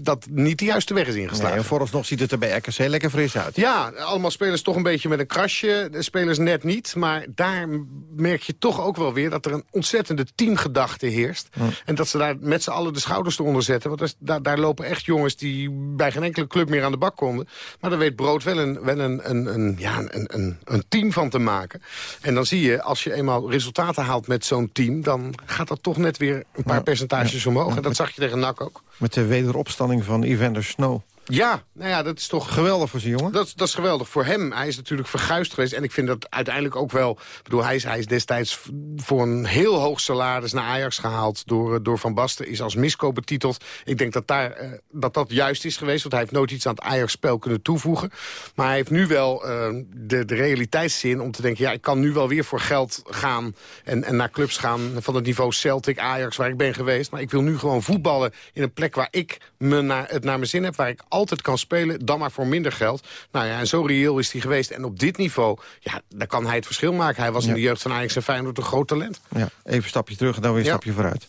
dat niet de juiste weg is ingeslagen. Nee, en vooralsnog ziet het er bij RKC lekker fris uit. Ja, allemaal spelers toch een beetje met een krasje. De spelers net niet. Maar daar merk je toch ook wel weer dat er een ontzettende teamgedachte heerst. En dat ze daar met z'n allen de schouders eronder zetten. Want is- daar, daar lopen echt jongens die bij geen enkele club meer aan de bak konden. Maar daar weet Brood wel een, wel een, een, een, ja, een, een, een team van te maken. En dan zie je, als je eenmaal resultaten haalt met zo'n team... dan gaat dat toch net weer een paar percentages omhoog. En dat zag je tegen NAC ook. Met de wederopstanding van Evander Snow. Ja, nou ja, dat is toch... Geweldig voor zijn jongen. Dat, dat is geweldig voor hem. Hij is natuurlijk verguisd geweest. En ik vind dat uiteindelijk ook wel... Ik bedoel, hij is, hij is destijds voor een heel hoog salaris naar Ajax gehaald... door, eh, door Van Basten, is als miskoop betiteld. Ik denk dat, daar, eh, dat dat juist is geweest. Want hij heeft nooit iets aan het Ajax-spel kunnen toevoegen. Maar hij heeft nu wel eh, de, de realiteitszin om te denken... ja, ik kan nu wel weer voor geld gaan... en, en naar clubs gaan van het niveau Celtic, Ajax, waar ik ben geweest. Maar ik wil nu gewoon voetballen in een plek waar ik me naar, het naar mijn zin heb... waar ik altijd kan spelen, dan maar voor minder geld. Nou ja, en zo reëel is hij geweest. En op dit niveau, ja, daar kan hij het verschil maken. Hij was in de jeugd van Ajax en Feyenoord een groot talent. Ja, even een stapje terug en dan weer een Ja. stapje vooruit.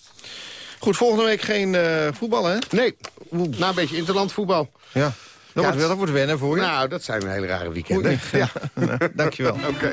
Goed, volgende week geen eh voetbal, hè? Nee, na een beetje interlandvoetbal. Ja, dat, Ja, wordt, wel, dat wordt wennen voor je. Nou, dat zijn hele rare weekenden. Ja. Nou, Dankjewel. Oké.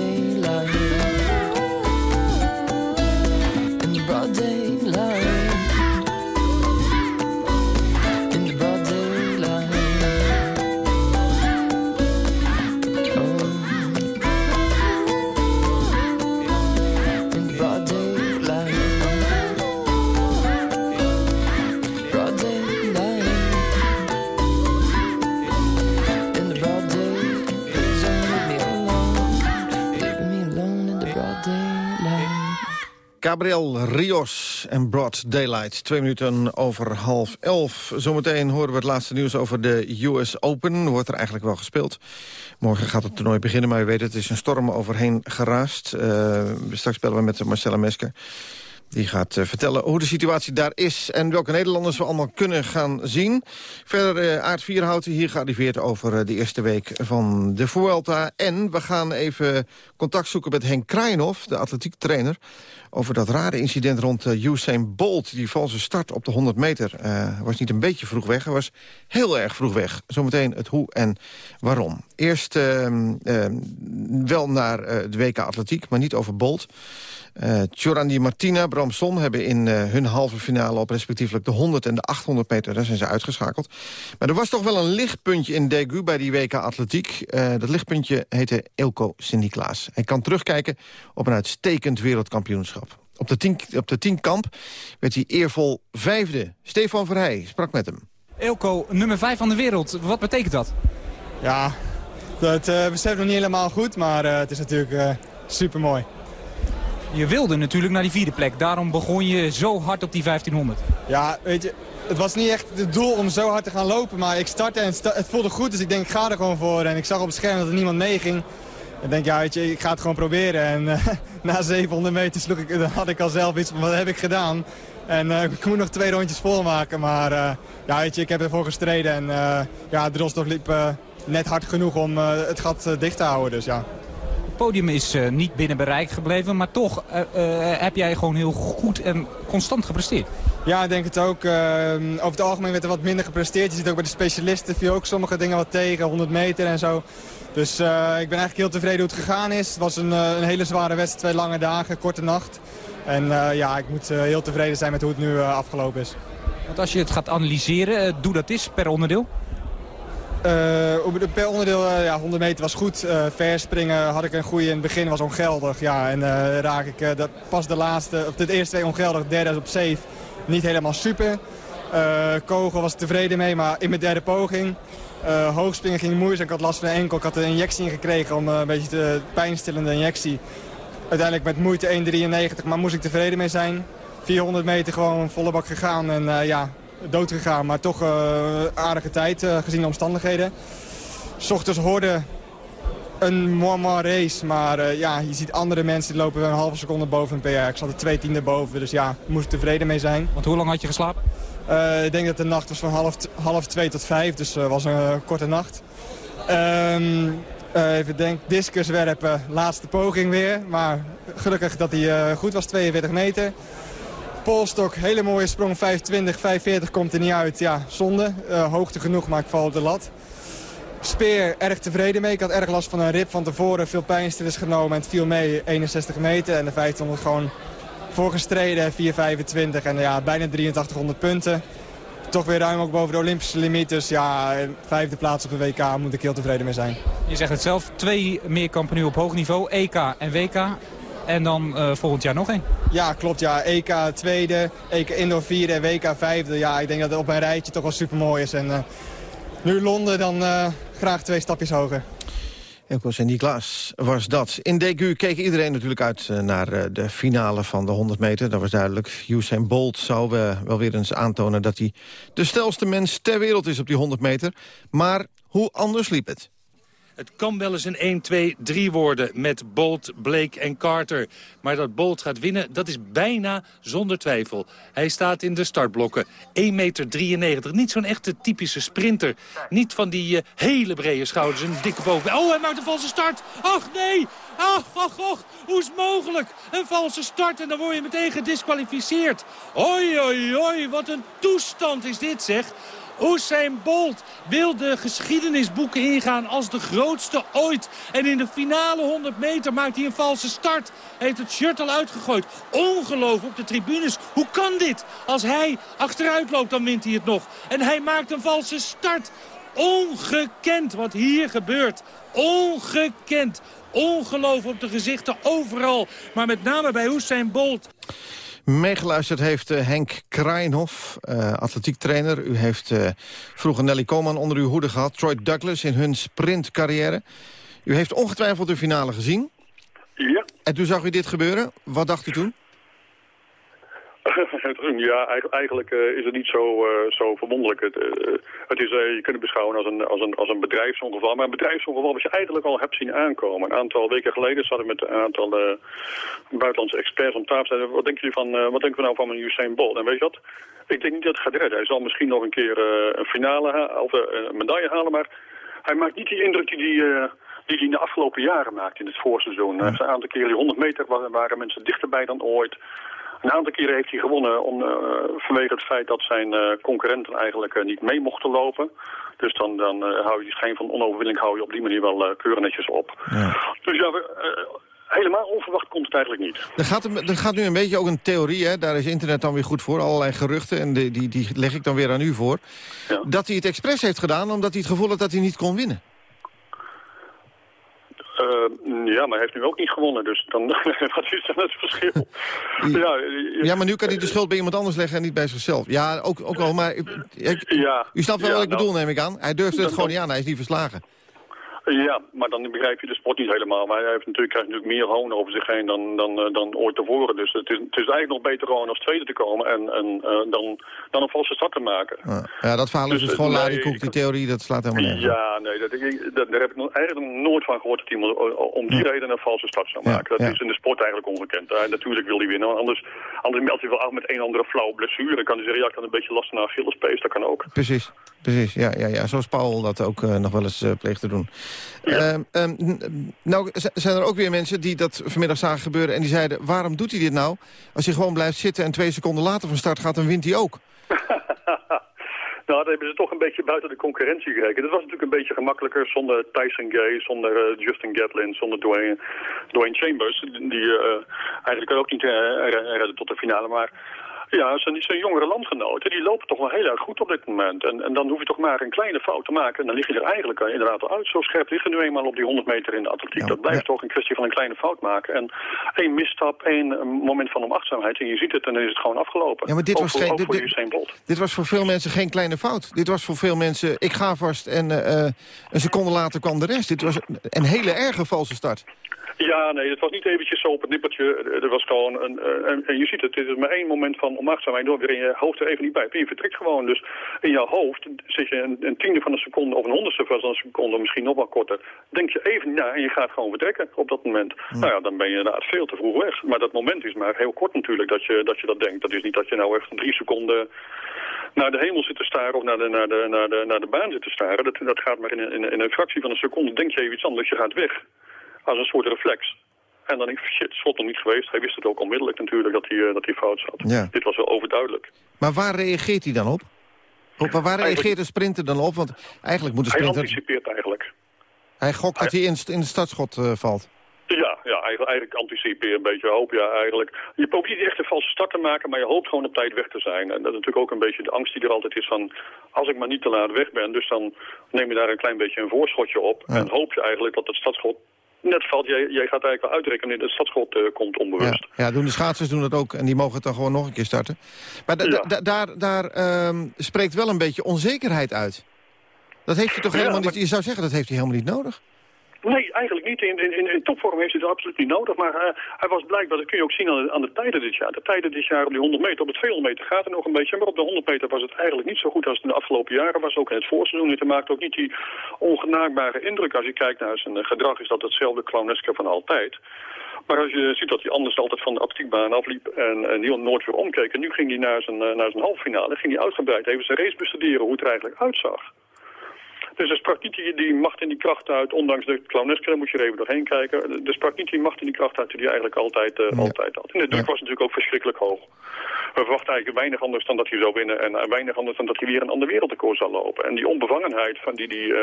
Gabriel Rios en Broad Daylight. Twee minuten over half elf. Zometeen horen we het laatste nieuws over de US Open. Wordt er eigenlijk wel gespeeld. Morgen gaat het toernooi beginnen, maar u weet het is een storm overheen geraast. Uh, straks bellen we met Marcella Mesker. Die gaat uh, vertellen hoe de situatie daar is... en welke Nederlanders we allemaal kunnen gaan zien. Verder uh, Aard Vierhouten hier gearriveerd over uh, de eerste week van de Vuelta. En we gaan even contact zoeken met Henk Kraaienhof, de atletiektrainer... over dat rare incident rond Usain Bolt. Die valse start op de 100 meter was niet een beetje vroeg weg. Hij was heel erg vroeg weg. Zometeen het hoe en waarom. Eerst ehm, wel naar de WK Atletiek, maar niet over Bolt... Uh, Tjorandi Martina, Bram Son hebben in uh, hun halve finale... op respectievelijk de 100 en de 800 meter, daar zijn ze uitgeschakeld. Maar er was toch wel een lichtpuntje in Daegu bij die WK Atletiek. Uh, dat lichtpuntje heette Elko Sint-Niklaas. Hij kan terugkijken op een uitstekend wereldkampioenschap. Op de, tien, op de tienkamp werd hij eervol vijfde. Stefan Verheij sprak met hem. Elko, nummer vijf van de wereld. Wat betekent dat? Ja, dat besef ik nog niet helemaal goed, maar het is natuurlijk super mooi. Je wilde natuurlijk naar die vierde plek. Daarom begon je zo hard op die 1500. Ja, weet je, het was niet echt het doel om zo hard te gaan lopen. Maar ik startte en het voelde goed, dus ik denk ik ga er gewoon voor. En ik zag op het scherm dat er niemand meeging. Ik denk, ja, weet je, ik ga het gewoon proberen. En uh, na 700 meter sloeg ik, had ik al zelf iets van, wat heb ik gedaan? En uh, ik moet nog twee rondjes volmaken. Maar uh, ja, weet je, ik heb ervoor gestreden. En ja, Drosdorf liep net hard genoeg om het gat dicht te houden. Dus ja podium is uh, niet binnen bereik gebleven. Maar toch uh, uh, heb jij gewoon heel goed en constant gepresteerd. Ja, ik denk het ook. over het algemeen werd er wat minder gepresteerd. Je ziet ook bij de specialisten viel ook sommige dingen wat tegen. 100 meter en zo. Dus ik ben eigenlijk heel tevreden hoe het gegaan is. Het was een, een hele zware wedstrijd. Twee lange dagen, korte nacht. En ja, ik moet heel tevreden zijn met hoe het nu afgelopen is. Want als je het gaat analyseren, doe dat eens per onderdeel. Uh, per onderdeel, uh, ja, 100 meter was goed. Uh, verspringen had ik een goede in het begin, was ongeldig. Ja, en raak ik dat, pas de laatste, of de eerste twee ongeldig, derde op safe. Niet helemaal super. kogel was tevreden mee, maar in mijn derde poging. hoogspringen ging moeizaam, ik had last van de enkel. Ik had een injectie ingekregen om een beetje de pijnstillende injectie. Uiteindelijk met moeite 1,93, maar moest ik tevreden mee zijn. 400 meter gewoon volle bak gegaan en ja, dood gegaan. Maar toch uh, aardige tijd uh, gezien de omstandigheden. S ochtends hoorde een mooi race. Maar uh, ja, je ziet andere mensen die lopen een halve seconde boven een PR. Ik zat er twee tiende boven, dus ja, moest tevreden mee zijn. Want hoe lang had je geslapen? ik denk dat de nacht was van half, half twee tot vijf, dus het was een korte nacht. Um, even denk, discus werpen, laatste poging weer. Maar gelukkig dat hij goed was, 42 meter. Polstok, hele mooie sprong, 520, 45 komt er niet uit. Ja, zonde. Uh, hoogte genoeg, maar ik val op de lat. Speer, erg tevreden mee. Ik had erg last van een rib van tevoren. Veel pijnstillers genomen en het viel mee. 61 meter en de 500 gewoon voorgestreden. 4,25 en ja, bijna 8300 punten. Toch weer ruim ook boven de Olympische limiet. Dus ja, vijfde plaats op de WK moet ik heel tevreden mee zijn. Je zegt het zelf, twee meerkampen nu op hoog niveau. EK en WK. En dan uh, volgend jaar nog één. Ja, klopt. Ja. EK tweede, EK indoor vierde en WK vijfde. Ja, ik denk dat het op een rijtje toch wel super mooi is. En uh, nu Londen, dan uh, graag twee stapjes hoger. Elkos en Niklas was dat. In DQ keek iedereen natuurlijk uit naar de finale van de 100 meter. Dat was duidelijk. Usain Bolt zou wel weer eens aantonen dat hij de stelste mens ter wereld is op die 100 meter. Maar hoe anders liep het? Het kan wel eens een 1, 2, 3 worden met Bolt, Blake en Carter. Maar dat Bolt gaat winnen, dat is bijna zonder twijfel. Hij staat in de startblokken. 1,93 meter. Niet zo'n echte typische sprinter. Niet van die uh, hele brede schouders, een dikke boven. Oh, hij maakt een valse start. Ach, nee. Ach, ach, ach. Hoe is mogelijk? Een valse start en dan word je meteen gedisqualificeerd. Hoi, hoi, hoi. Wat een toestand is dit, zeg. Usain Bolt wil de geschiedenisboeken ingaan als de grootste ooit. En in de finale 100 meter maakt hij een valse start. Heeft het shirt al uitgegooid. Ongeloof op de tribunes. Hoe kan dit? Als hij achteruit loopt, dan wint hij het nog. En hij maakt een valse start. Ongekend wat hier gebeurt. Ongekend. Ongeloof op de gezichten overal. Maar met name bij Usain Bolt. Meegeluisterd heeft uh, Henk Kraaienhof, uh, atletiektrainer. U heeft uh, vroeger Nelly Koman onder uw hoede gehad. Troy Douglas in hun sprintcarrière. U heeft ongetwijfeld de finale gezien. Ja. En toen zag u dit gebeuren. Wat dacht u toen? ja, eigenlijk uh, is het niet zo, uh, zo verwonderlijk. Het, uh, het is, je kunt het beschouwen als een, als, een, als een bedrijfsongeval. Maar een bedrijfsongeval wat je eigenlijk al hebt zien aankomen. Een aantal weken geleden zaten we met een aantal buitenlandse experts om tafel. Wat denken jullie van, wat denken we nou van een Usain Bolt? En weet je wat? Ik denk niet dat het gaat redden. Hij zal misschien nog een keer een finale of een medaille halen. Maar hij maakt niet die indruk die hij die hij in de afgelopen jaren maakt in het voorseizoen. Ja. Een aantal keren die 100 meter waren mensen dichterbij dan ooit. Een aantal keren heeft hij gewonnen om, uh, vanwege het feit dat zijn uh, concurrenten eigenlijk uh, niet mee mochten lopen. Dus dan, dan hou je die schijn van onoverwinning hou je op die manier wel keurig netjes op. Ja. Dus ja, helemaal onverwacht komt het eigenlijk niet. Er gaat, er gaat nu een beetje ook een theorie, hè? daar is internet dan weer goed voor, allerlei geruchten. En die, die, die leg ik dan weer aan u voor. Ja. Dat hij het expres heeft gedaan omdat hij het gevoel had dat hij niet kon winnen. Uh, ja, maar hij heeft nu ook niet gewonnen, dus dan, wat is dan het verschil? ja, ja, maar nu kan hij de schuld bij iemand anders leggen en niet bij zichzelf. Ja, ook, ook al, maar ja, u snapt wel ja, wat ik nou, bedoel, neem ik aan. Hij durfde het gewoon niet aan, hij is niet verslagen. Ja, maar dan begrijp je de sport niet helemaal. Maar hij heeft natuurlijk, krijgt natuurlijk meer hoon over zich heen dan, dan, eh, dan ooit tevoren. Dus het is, het is eigenlijk nog beter gewoon als tweede te komen en, en uh, dan, dan een valse start te maken. Ja, dat verhaal is dus, dus gewoon nee, Larry die theorie, dat slaat helemaal nergens Ja, nee, dat, dat, daar heb ik nog, eigenlijk nog nooit van gehoord dat iemand om die reden een valse start zou maken. dat is in de sport eigenlijk ongekend. Uh, natuurlijk wil hij winnen, anders, anders meldt hij wel af met een andere flauwe blessure. Dan kan hij zeggen, ja, ik kan een beetje last van Achillespees, dat kan ook. Precies, precies. Ja, ja, ja. zoals Paul dat ook uh, nog wel eens uh, pleegt te doen. Ja. Uh, nou zijn er ook weer mensen die dat vanmiddag zagen gebeuren... en die zeiden, waarom doet hij dit nou? Als hij gewoon blijft zitten en twee seconden later van start gaat... dan wint hij ook. Nou, dat hebben ze toch een beetje buiten de concurrentie gerekend. Het was natuurlijk een beetje gemakkelijker zonder Tyson Gay, zonder uh, Justin Gatlin, zonder Dwayne, Dwayne Chambers. Die eigenlijk ook niet redden tot de finale. Maar Ja, zijn, zijn jongere landgenoten, die lopen toch wel heel erg goed op dit moment. En, en dan hoef je toch maar een kleine fout te maken. En dan lig je er eigenlijk eh, inderdaad al uit. Zo scherp liggen nu eenmaal op die 100 meter in de atletiek. dat blijft toch een kwestie van een kleine fout maken. En één misstap, één eh, moment van onachtzaamheid. En je ziet het en dan is het gewoon afgelopen. Ja, maar dit Ook was, voor- geen, dit, was voor veel mensen geen kleine fout. Dit was voor veel mensen, ik ga vast en eh, een seconde later kwam de rest. Dit was een hele erge valse start. Ja, nee, het was niet eventjes zo op het nippertje. Er was gewoon een, een- en je ziet het, dit is maar één moment van onachtzaamheid door weer in je hoofd er even niet bij. En je vertrekt gewoon. Dus in jouw hoofd zit je een, een tiende van een seconde of een honderdste van een seconde, misschien nog wat korter. Denk je even na en je gaat gewoon vertrekken op dat moment. Nou ja, dan ben je inderdaad veel te vroeg weg. Maar dat moment is maar heel kort natuurlijk dat je dat, je dat denkt. Dat is niet dat je nou echt drie seconden naar de hemel zit te staren of naar de, naar de, naar de, naar de baan zit te staren. Dat, dat gaat maar in in, een- in een fractie van een seconde. Denk je even iets anders, je gaat weg. Als een soort reflex. En dan denk ik, shit, schot nog niet geweest. Hij wist het ook onmiddellijk natuurlijk dat hij, eh, dat hij fout zat. Ja. Dit was wel overduidelijk. Maar waar reageert hij dan op? Op- waar reageert de sprinter dan op? Want eigenlijk moet de Hij sprinter... anticipeert eigenlijk. Hij gokt dat hij in, in de startschot eh, valt. Ja, ja eigenlijk, eigenlijk anticipeer een beetje hoop. Ja, eigenlijk. Je probeert niet echt een valse start te maken, maar je hoopt gewoon op tijd weg te zijn. En dat is natuurlijk ook een beetje de angst die er altijd is van... als ik maar niet te laat weg ben, dus dan neem je daar een klein beetje een voorschotje op. En hoop je eigenlijk dat het startschot net valt. Jij, jij gaat eigenlijk wel uitrekenen wanneer het startschot eh, komt onbewust. Ja, ja, doen de schaatsers doen dat ook. En die mogen het dan gewoon nog een keer starten. Maar da- da- da- daar, daar ehm, spreekt wel een beetje onzekerheid uit. Dat heeft hij toch helemaal maar- niet... Je zou zeggen, dat heeft hij helemaal niet nodig. Nee, eigenlijk niet. In, in, in, topvorm heeft hij het absoluut niet nodig. Maar eh, hij was blijkbaar, dat kun je ook zien aan de, aan de tijden dit jaar. De tijden dit jaar op die 100 meter, op het 200 meter gaat het nog een beetje. Maar op de 100 meter was het eigenlijk niet zo goed als het in de afgelopen jaren was. Ook in het voorseizoen. Het maakt ook niet die ongenaakbare indruk. Als je kijkt naar zijn eh, gedrag is dat hetzelfde clowneske van altijd. Maar als je ziet dat hij anders altijd van de atletiekbaan afliep en, en die nooit weer omkeek. En nu ging hij naar zijn, eh, naar zijn halffinale, ging hij uitgebreid even zijn race bestuderen hoe het er eigenlijk uitzag. Dus er sprak niet die, macht en die kracht uit, ondanks de clowneske, daar moet je er even doorheen kijken. Er sprak niet die macht en die kracht uit die hij eigenlijk altijd, eh, altijd had. En de druk was natuurlijk ook verschrikkelijk hoog. We verwachten eigenlijk weinig anders dan dat hij zou winnen en eh, weinig anders dan dat hij weer een ander wereldrecord zal lopen. En die onbevangenheid van die die...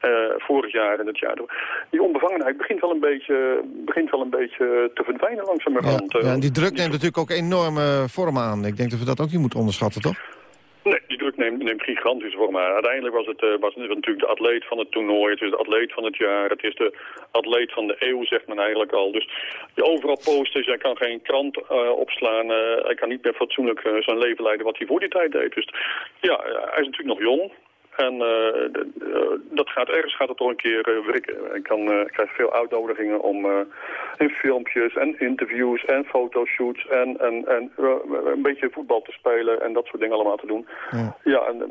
eh, vorig jaar en het jaar. Die onbevangenheid begint wel een beetje, begint wel een beetje te verdwijnen langzamerhand. Ja, Eh, en die druk neemt natuurlijk ook enorme vorm aan. Ik denk dat we dat ook niet moeten onderschatten, toch? Nee, die druk neemt, neemt gigantisch vorm aan. Uiteindelijk was het, eh, was natuurlijk de atleet van het toernooi. Het is de atleet van het jaar. Het is de atleet van de eeuw, zegt men eigenlijk al. Dus je overal posten. Hij kan geen krant eh, opslaan. eh, hij kan niet meer fatsoenlijk zijn leven leiden wat hij voor die tijd deed. Dus ja, hij is natuurlijk nog jong. En eh, eh, dat gaat ergens gaat het toch een keer eh, wrikken. Ik kan, eh, krijg veel uitnodigingen om in filmpjes en interviews en fotoshoots en, en, en een beetje voetbal te spelen en dat soort dingen allemaal te doen. Ja, en eh,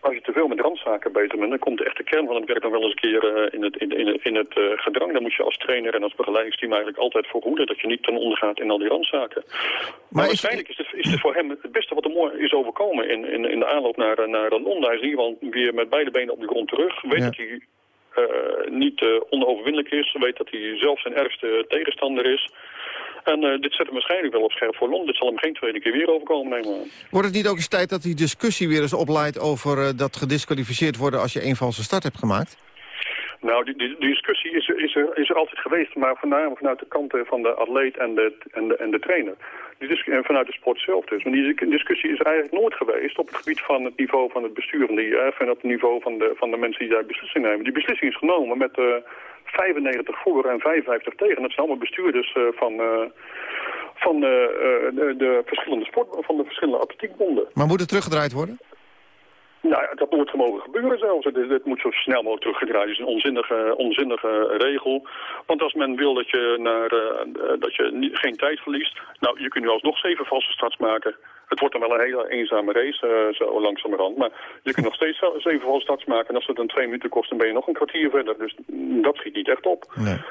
als je te veel met randzaken bezig bent, dan komt de echte kern van het werk dan wel eens een keer eh, in het, in, in, in het eh, gedrang. Dan moet je als trainer en als begeleidingsteam eigenlijk altijd verhoeden dat je niet ten onder gaat in al die randzaken. Maar, waarschijnlijk is het, is het voor hem het beste wat er mooi is overkomen in, in, in de aanloop naar, eh, naar Londen. Hij is in ieder geval weer met beide benen op de grond terug. Weet Ja. dat hij niet onoverwinnelijk is. Weet dat hij zelf zijn ergste tegenstander is. En eh, dit zet hem waarschijnlijk wel op scherp voor Londen. Dit zal hem geen tweede keer weer overkomen, neem maar. aan. Wordt het niet ook eens tijd dat die discussie weer eens oplaait... over eh, dat gedisqualificeerd worden als je één valse start hebt gemaakt? Nou, die, die, die discussie is, er- is, er, is er altijd geweest, maar voornamelijk vanuit de kanten van de atleet en de, en de, en de trainer. Die en vanuit de sport zelf dus. Maar die discussie is eigenlijk nooit geweest op het gebied van het niveau van het bestuur van de IF en op het niveau van de, van de mensen die daar beslissing nemen. Die beslissing is genomen met eh 95 voor en 55 tegen. Dat zijn allemaal bestuurders eh, van, eh, van de, de verschillende sport, van de verschillende atletiekbonden. Maar moet het teruggedraaid worden? Nou ja, dat moet mogen gebeuren zelfs. Het, het moet zo snel mogelijk teruggedraaid. Het is een onzinnige, onzinnige regel. Want als men wil dat je, naar, eh, dat je niet, geen tijd verliest... Nou, je kunt nu alsnog zeven valse starts maken. Het wordt dan wel een hele eenzame race, eh, zo langzamerhand. Maar je kunt nog steeds zeven valse starts maken. En als het dan twee minuten kost, dan ben je nog een kwartier verder. Dus dat schiet niet echt op.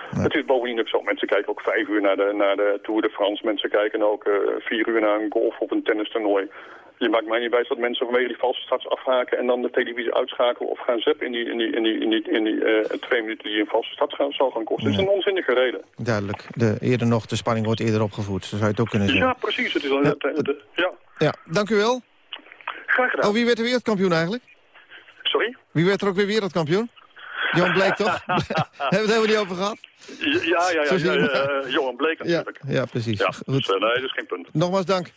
Het is bovendien ook zo. Mensen kijken ook vijf uur naar de, naar de Tour de France. Mensen kijken ook eh, vier uur naar een golf of een tennistoernooi. Je maakt mij niet wijs dat mensen vanwege die valse starts afhaken en dan de televisie uitschakelen of gaan zeppen in die, in die, in die, in die, in die eh, twee minuten die een valse start gaan, zal gaan kosten. Het is een onzinnige reden. Duidelijk. De, eerder nog, de spanning wordt eerder opgevoerd. Zo zou je het ook kunnen zeggen. Ja, precies. Het is al, het, het- ja. Ja, dank u wel. Graag gedaan. Oh, wie werd er wereldkampioen eigenlijk? Sorry? Wie werd er ook weer wereldkampioen? Johan Bleek, toch? Hebben we het helemaal niet over gehad? Ja, ja, ja, ja, ja, maar. eh, Johan Bleek Ja, natuurlijk. ja precies. Ja, Goed. dus, eh, nee, dat is geen punt. Nogmaals dank.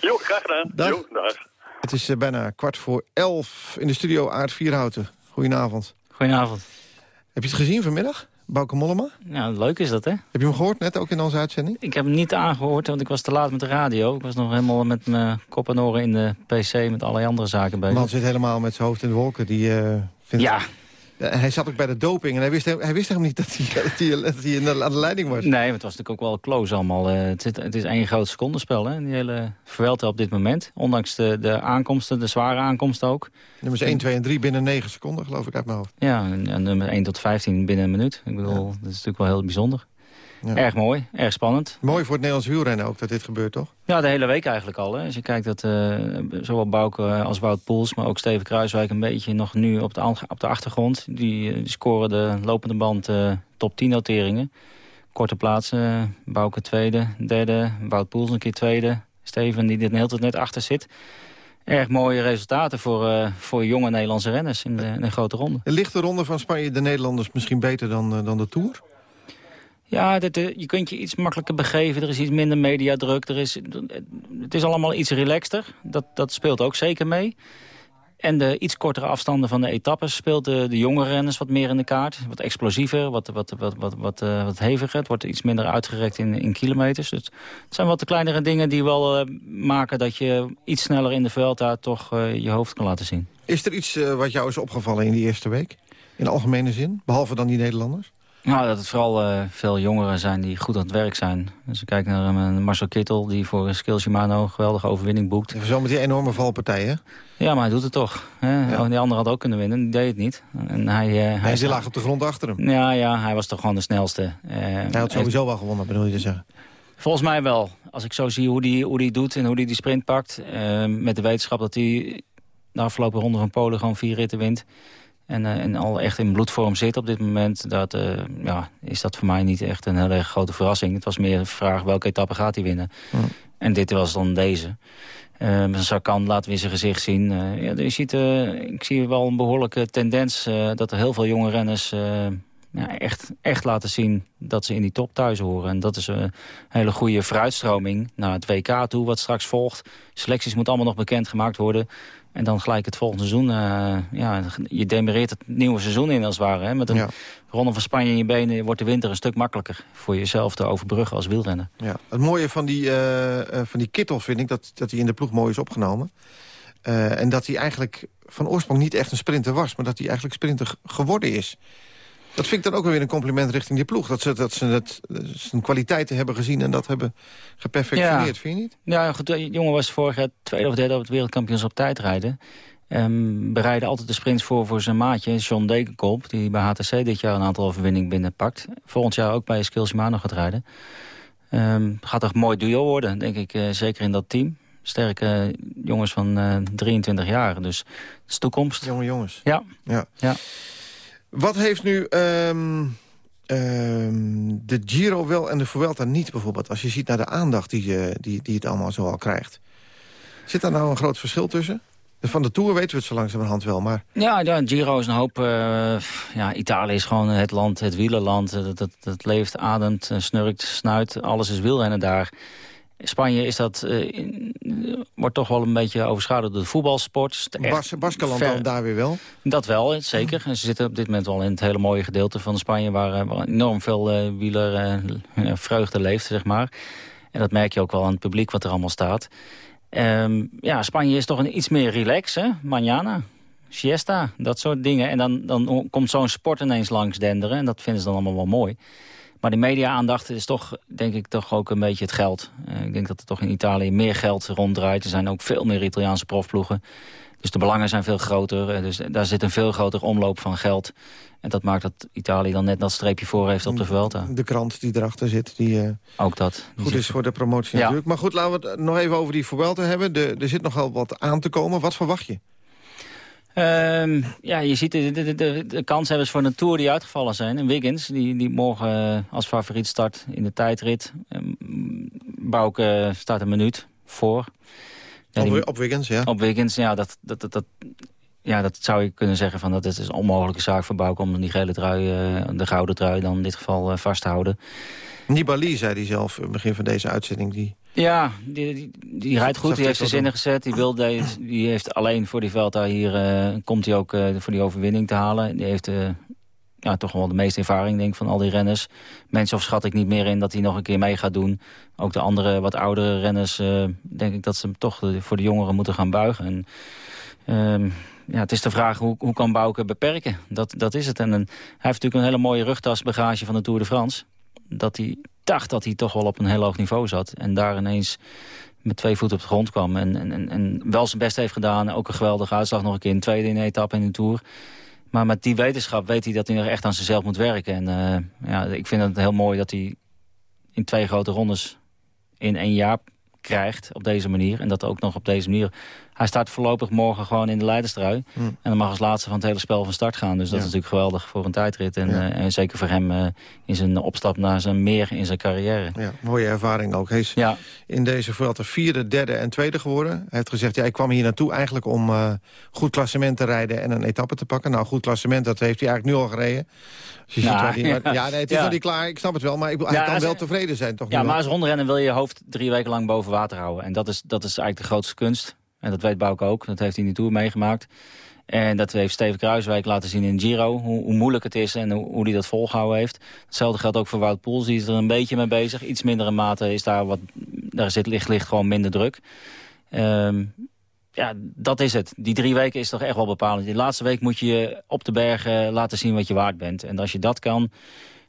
Jo, graag gedaan. Dag. Jo, dag. Het is eh, bijna kwart voor elf in de studio Aard Vierhouten. Goedenavond. Goedenavond. Heb je het gezien vanmiddag? Bouke Mollema? Ja, leuk is dat, hè? Heb je hem gehoord net ook in onze uitzending? Ik heb hem niet aangehoord, want ik was te laat met de radio. Ik was nog helemaal met mijn kop en oren in de pc met allerlei andere zaken bezig. Man zit helemaal met zijn hoofd in de wolken. Die, eh, vindt Ja. Eh, hij zat ook bij de doping en hij wist, hij wist helemaal niet dat hij, dat hij, dat hij aan de leiding was. Nee, maar het was natuurlijk ook wel close allemaal. Eh, het, zit- het is één groot secondenspel, hè? Die hele Vuelta op dit moment. Ondanks de, de aankomsten, de zware aankomsten ook. Nummers 1, 2 en 3 binnen 9 seconden, geloof ik, uit mijn hoofd. Ja, en, en nummer 1 tot 15 binnen een minuut. Ik bedoel, dat is natuurlijk wel heel bijzonder. Erg mooi, erg spannend. Mooi voor het Nederlands wielrennen ook dat dit gebeurt, toch? Ja, de hele week eigenlijk al. Hè. Als je kijkt dat eh, zowel Bouke als Wout Poels... maar ook Steven Kruiswijk een beetje nog nu op de, op de achtergrond. Die, eh, die scoren de lopende band eh, top 10 noteringen. Korte plaatsen, Bouke tweede, derde, Wout Poels een keer tweede. Steven die er hele tijd net achter zit. Erg mooie resultaten voor, voor jonge Nederlandse renners in de, in de grote ronde. Ligt de ronde van Spanje de Nederlanders misschien beter dan, dan de Tour? Ja, je kunt je iets makkelijker begeven. Er is iets minder mediadruk. Er is, het is allemaal iets relaxter. Dat, dat speelt ook zeker mee. En de iets kortere afstanden van de etappes speelt de, de jonge renners wat meer in de kaart. Wat explosiever, wat, wat, wat, wat, wat, eh, wat heviger. Het wordt iets minder uitgerekt in, in kilometers. Dus het zijn wat de kleinere dingen die wel eh, maken dat je iets sneller in de Vuelta toch eh, je hoofd kan laten zien. Is er iets wat jou is opgevallen in die eerste week? In algemene zin? Behalve dan die Nederlanders? Nou, dat het vooral eh, veel jongeren zijn die goed aan het werk zijn. Als je kijkt naar eh, Marcel Kittel, die voor Skill Shimano een geweldige overwinning boekt. Zo met die enorme valpartijen. Ja, maar hij doet het toch. Hè? Oh, Die andere had ook kunnen winnen, die deed het niet. En hij, eh, Hij laag op de grond achter hem. Ja, ja, hij was toch gewoon de snelste. Hij had sowieso wel gewonnen, bedoel je te zeggen? Volgens mij wel. Als ik zo zie hoe hij hoe die doet en hoe hij die sprint pakt... met de wetenschap dat hij de afgelopen ronde van Polen gewoon vier ritten wint... En, eh, en al echt in bloedvorm zit op dit moment... Dat, eh, ja, is dat voor mij niet echt een hele erg grote verrassing. Het was meer een vraag welke etappe gaat hij winnen. En dit was dan deze. Uh, Sakan laat weer zijn gezicht zien. Eh, ja, je ziet, eh, ik zie wel een behoorlijke tendens... eh, dat er heel veel jonge renners eh, ja, echt, echt laten zien... dat ze in die top thuis horen. En dat is een hele goede vooruitstroming naar het WK toe... wat straks volgt. Selecties moeten allemaal nog bekendgemaakt worden... En dan gelijk het volgende seizoen, eh, ja, je demereert het nieuwe seizoen in als het ware. Hè? Met een ronde van Spanje in je benen wordt de winter een stuk makkelijker voor jezelf te overbruggen als wielrenner. Ja. Het mooie van die, eh, van die Kittel vind ik dat, dat hij in de ploeg mooi is opgenomen. En dat hij eigenlijk van oorsprong niet echt een sprinter was... maar dat hij eigenlijk sprinter geworden is. Dat vind ik dan ook weer een compliment richting die ploeg. Dat ze, dat ze het, zijn kwaliteiten hebben gezien en dat hebben geperfectioneerd, vind je niet? Ja, goed, die jongen was vorig jaar tweede of derde op het wereldkampioenschap tijdrijden. Um, bereidde altijd de sprints voor voor zijn maatje, John Degenkolb... die bij HTC dit jaar een aantal overwinningen binnenpakt. Volgend jaar ook bij Skills Shimano gaat rijden. Um, gaat toch een mooi duo worden, denk ik, uh, zeker in dat team. Sterke jongens van uh, 23 jaar, dus het is toekomst. Jonge jongens. Ja. ja. ja. Wat heeft nu um, um, de Giro wel en de Vuelta niet bijvoorbeeld? Als je ziet naar de aandacht die, uh, die, die het allemaal zoal krijgt. Zit daar nou een groot verschil tussen? Van de Tour weten we het zo langzamerhand wel, maar... Ja, ja Giro is een hoop... Uh, ja, Italië is gewoon het land, het wielerland. Dat, dat, dat leeft, ademt, snurkt, snuit. Alles is wielrennen daar. Spanje is dat, uh, in, wordt toch wel een beetje overschaduwd door de voetbalsport. Bas, Baskeland dan daar weer wel? Dat wel, zeker. En ze zitten op dit moment wel in het hele mooie gedeelte van Spanje... waar, waar enorm veel uh, wielervreugde leeft, zeg maar. En dat merk je ook wel aan het publiek wat er allemaal staat. Um, ja, Spanje is toch een iets meer relax, hè? Mañana, siesta, dat soort dingen. En dan, dan komt zo'n sport ineens langs denderen. En dat vinden ze dan allemaal wel mooi. Maar die media-aandacht is toch, denk ik, toch ook een beetje het geld. Uh, ik denk dat er toch in Italië meer geld ronddraait. Er zijn ook veel meer Italiaanse profploegen. Dus de belangen zijn veel groter. Dus daar zit een veel groter omloop van geld. En dat maakt dat Italië dan net dat streepje voor heeft op de Vuelta. De krant die erachter zit. Die, uh, ook dat. Goed is voor de promotie ja. natuurlijk. Maar goed, laten we het nog even over die Vuelta hebben. De, er zit nogal wat aan te komen. Wat verwacht je? Um, ja, je ziet de, de, de, de kanshebbers voor een Tour die uitgevallen zijn. En Wiggins, die, die morgen uh, als favoriet start in de tijdrit. Um, Bouke staat een minuut voor. Ja, die, op, op Wiggins, ja. Op Wiggins, ja. Dat, dat, dat, dat, ja, dat zou je kunnen zeggen van dat is een onmogelijke zaak voor Bouke... om die gele trui, uh, de gouden trui dan in dit geval vast te houden. Nibali zei hij zelf in het begin van deze uitzending... die Ja, die, die, die rijdt goed. Die heeft zijn zinnen gezet. Die, wil die, die heeft alleen voor die Velta hier... Uh, komt hij ook uh, voor die overwinning te halen. Die heeft uh, ja, toch wel de meeste ervaring denk ik, van al die renners. Mensen of schat ik niet meer in dat hij nog een keer mee gaat doen. Ook de andere, wat oudere renners... denk ik dat ze hem toch voor de jongeren moeten gaan buigen. En, ehm, ja, het is de vraag hoe, hoe kan Bouke beperken. Dat, dat is het. En een, hij heeft natuurlijk een hele mooie rugtasbagage van de Tour de France. Dat hij dacht dat hij toch wel op een heel hoog niveau zat. En daar ineens met twee voeten op de grond kwam. En, en, en wel zijn best heeft gedaan. Ook een geweldige uitslag nog een keer. Een tweede in de etappe in de Tour. Maar met die wetenschap weet hij dat hij nog echt aan zichzelf moet werken. En uh, ja, ik vind het heel mooi dat hij in twee grote rondes in één jaar krijgt op deze manier. En dat ook nog op deze manier hij staat voorlopig morgen gewoon in de leiderstrui. Hm. En dan mag als laatste van het hele spel van start gaan. Dus dat is natuurlijk geweldig voor een tijdrit. En, eh, en zeker voor hem uh, in zijn opstap naar zijn meer in zijn carrière. Ja, mooie ervaring ook. Hij is ja. in deze Vuelta vierde, derde en tweede geworden. Hij heeft gezegd, ja, ik kwam hier naartoe eigenlijk om uh, goed klassement te rijden... en een etappe te pakken. Nou, goed klassement, dat heeft hij eigenlijk nu al gereden. nou, ja. ja, nee, het is nog niet klaar, ik snap het wel. Maar ik, hij kan wel tevreden zijn, toch? Ja, maar als rondrennen wil je je hoofd drie weken lang boven water houden. En dat is, dat is eigenlijk de grootste kunst. En dat weet Bouke ook. Dat heeft hij de Tour meegemaakt. En dat heeft Steven Kruiswijk laten zien in Giro. Hoe, hoe moeilijk het is en hoe, hoe hij dat volgehouden heeft. Hetzelfde geldt ook voor Wout Poels. Die is er een beetje mee bezig. Iets mindere mate is daar wat... Daar zit licht, licht gewoon minder druk. Um, ja, dat is het. Die drie weken is toch echt wel bepalend. Die laatste week moet je op de bergen laten zien wat je waard bent. En als je dat kan,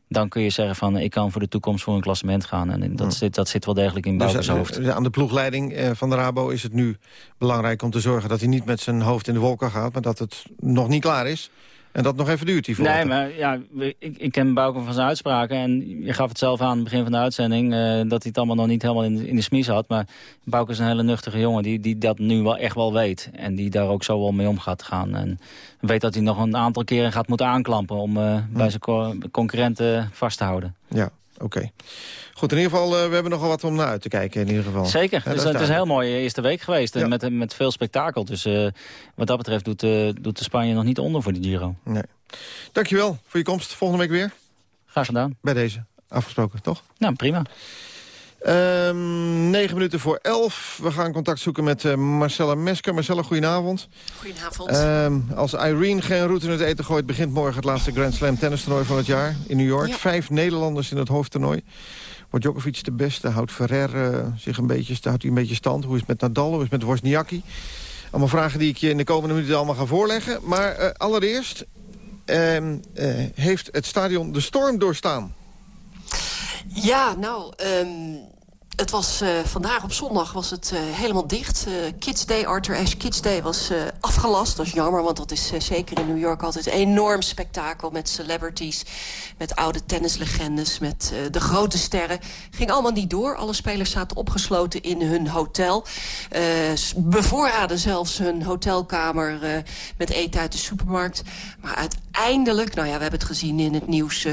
dan kun je zeggen van ik kan voor de toekomst voor een klassement gaan. En dat, zit, dat zit wel degelijk in Bouwers dus, hoofd. Aan de ploegleiding eh, van de Rabo is het nu belangrijk om te zorgen... dat hij niet met zijn hoofd in de wolken gaat, maar dat het nog niet klaar is. En dat nog even duurt, die Nee, maar ja, ik, ik ken Bouke van zijn uitspraken. En je gaf het zelf aan aan het begin van de uitzending... Uh, dat hij het allemaal nog niet helemaal in, in de smies had. Maar Bouke is een hele nuchtige jongen die, die dat nu wel echt wel weet. En die daar ook zo wel mee om gaat gaan. En weet dat hij nog een aantal keren gaat moeten aanklampen... om uh, bij zijn concurrenten vast te houden. Ja, oké. Goed, in ieder geval, uh, we hebben nogal wat om naar uit te kijken in ieder geval. Zeker, dus, het is een heel mooie eerste week geweest ja. met, met veel spektakel. Dus uh, wat dat betreft doet, uh, doet de Spanje nog niet onder voor de Giro. Nee. Dankjewel voor je komst. Volgende week weer. Graag gedaan. Bij deze. Afgesproken, toch? Nou, prima. Um, negen minuten voor elf. We gaan contact zoeken met uh, Marcella Mesker. Marcella, goedenavond. Goedenavond. Um, als Irene geen route in het eten gooit... begint morgen het laatste Grand Slam tennistoernooi van het jaar in New York. Ja. Vijf Nederlanders in het hoofdtoernooi. Wordt Djokovic de beste? Houdt Ferrer uh, zich een beetje, houdt hij een beetje stand? Hoe is het met Nadal? Hoe is het met Wozniacki? Allemaal vragen die ik je in de komende minuten allemaal ga voorleggen. Maar uh, allereerst uh, heeft het stadion de storm doorstaan. Ja, nou... Um het was uh, vandaag op zondag was het uh, helemaal dicht. Uh, Kids Day, Arthur Ashe Kids Day was afgelast. Dat is jammer, want dat is zeker in New York altijd een enorm spektakel... met celebrities, met oude tennislegendes, met de grote sterren. Ging allemaal niet door. Alle spelers zaten opgesloten in hun hotel. bevoorraden zelfs hun hotelkamer met eten uit de supermarkt. Maar uiteindelijk, nou ja, we hebben het gezien in het nieuws...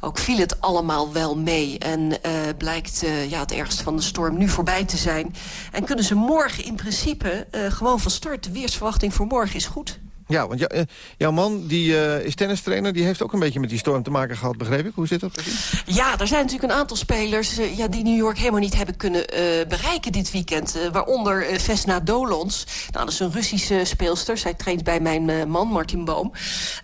ook viel het allemaal wel mee. En blijkt ja, het ergste van de storm nu voorbij te zijn. En kunnen ze morgen in principe gewoon van start. De weersverwachting voor morgen is goed. Ja, want uh, jouw man die, uh, is tennistrainer. Die heeft ook een beetje met die storm te maken gehad, begreep ik. Hoe zit dat? Ja, er zijn natuurlijk een aantal spelers uh, ja, die New York helemaal niet hebben kunnen bereiken dit weekend. waaronder Vesna Dolons. Nou, dat is een Russische speelster. Zij traint bij mijn man, Martin Boom.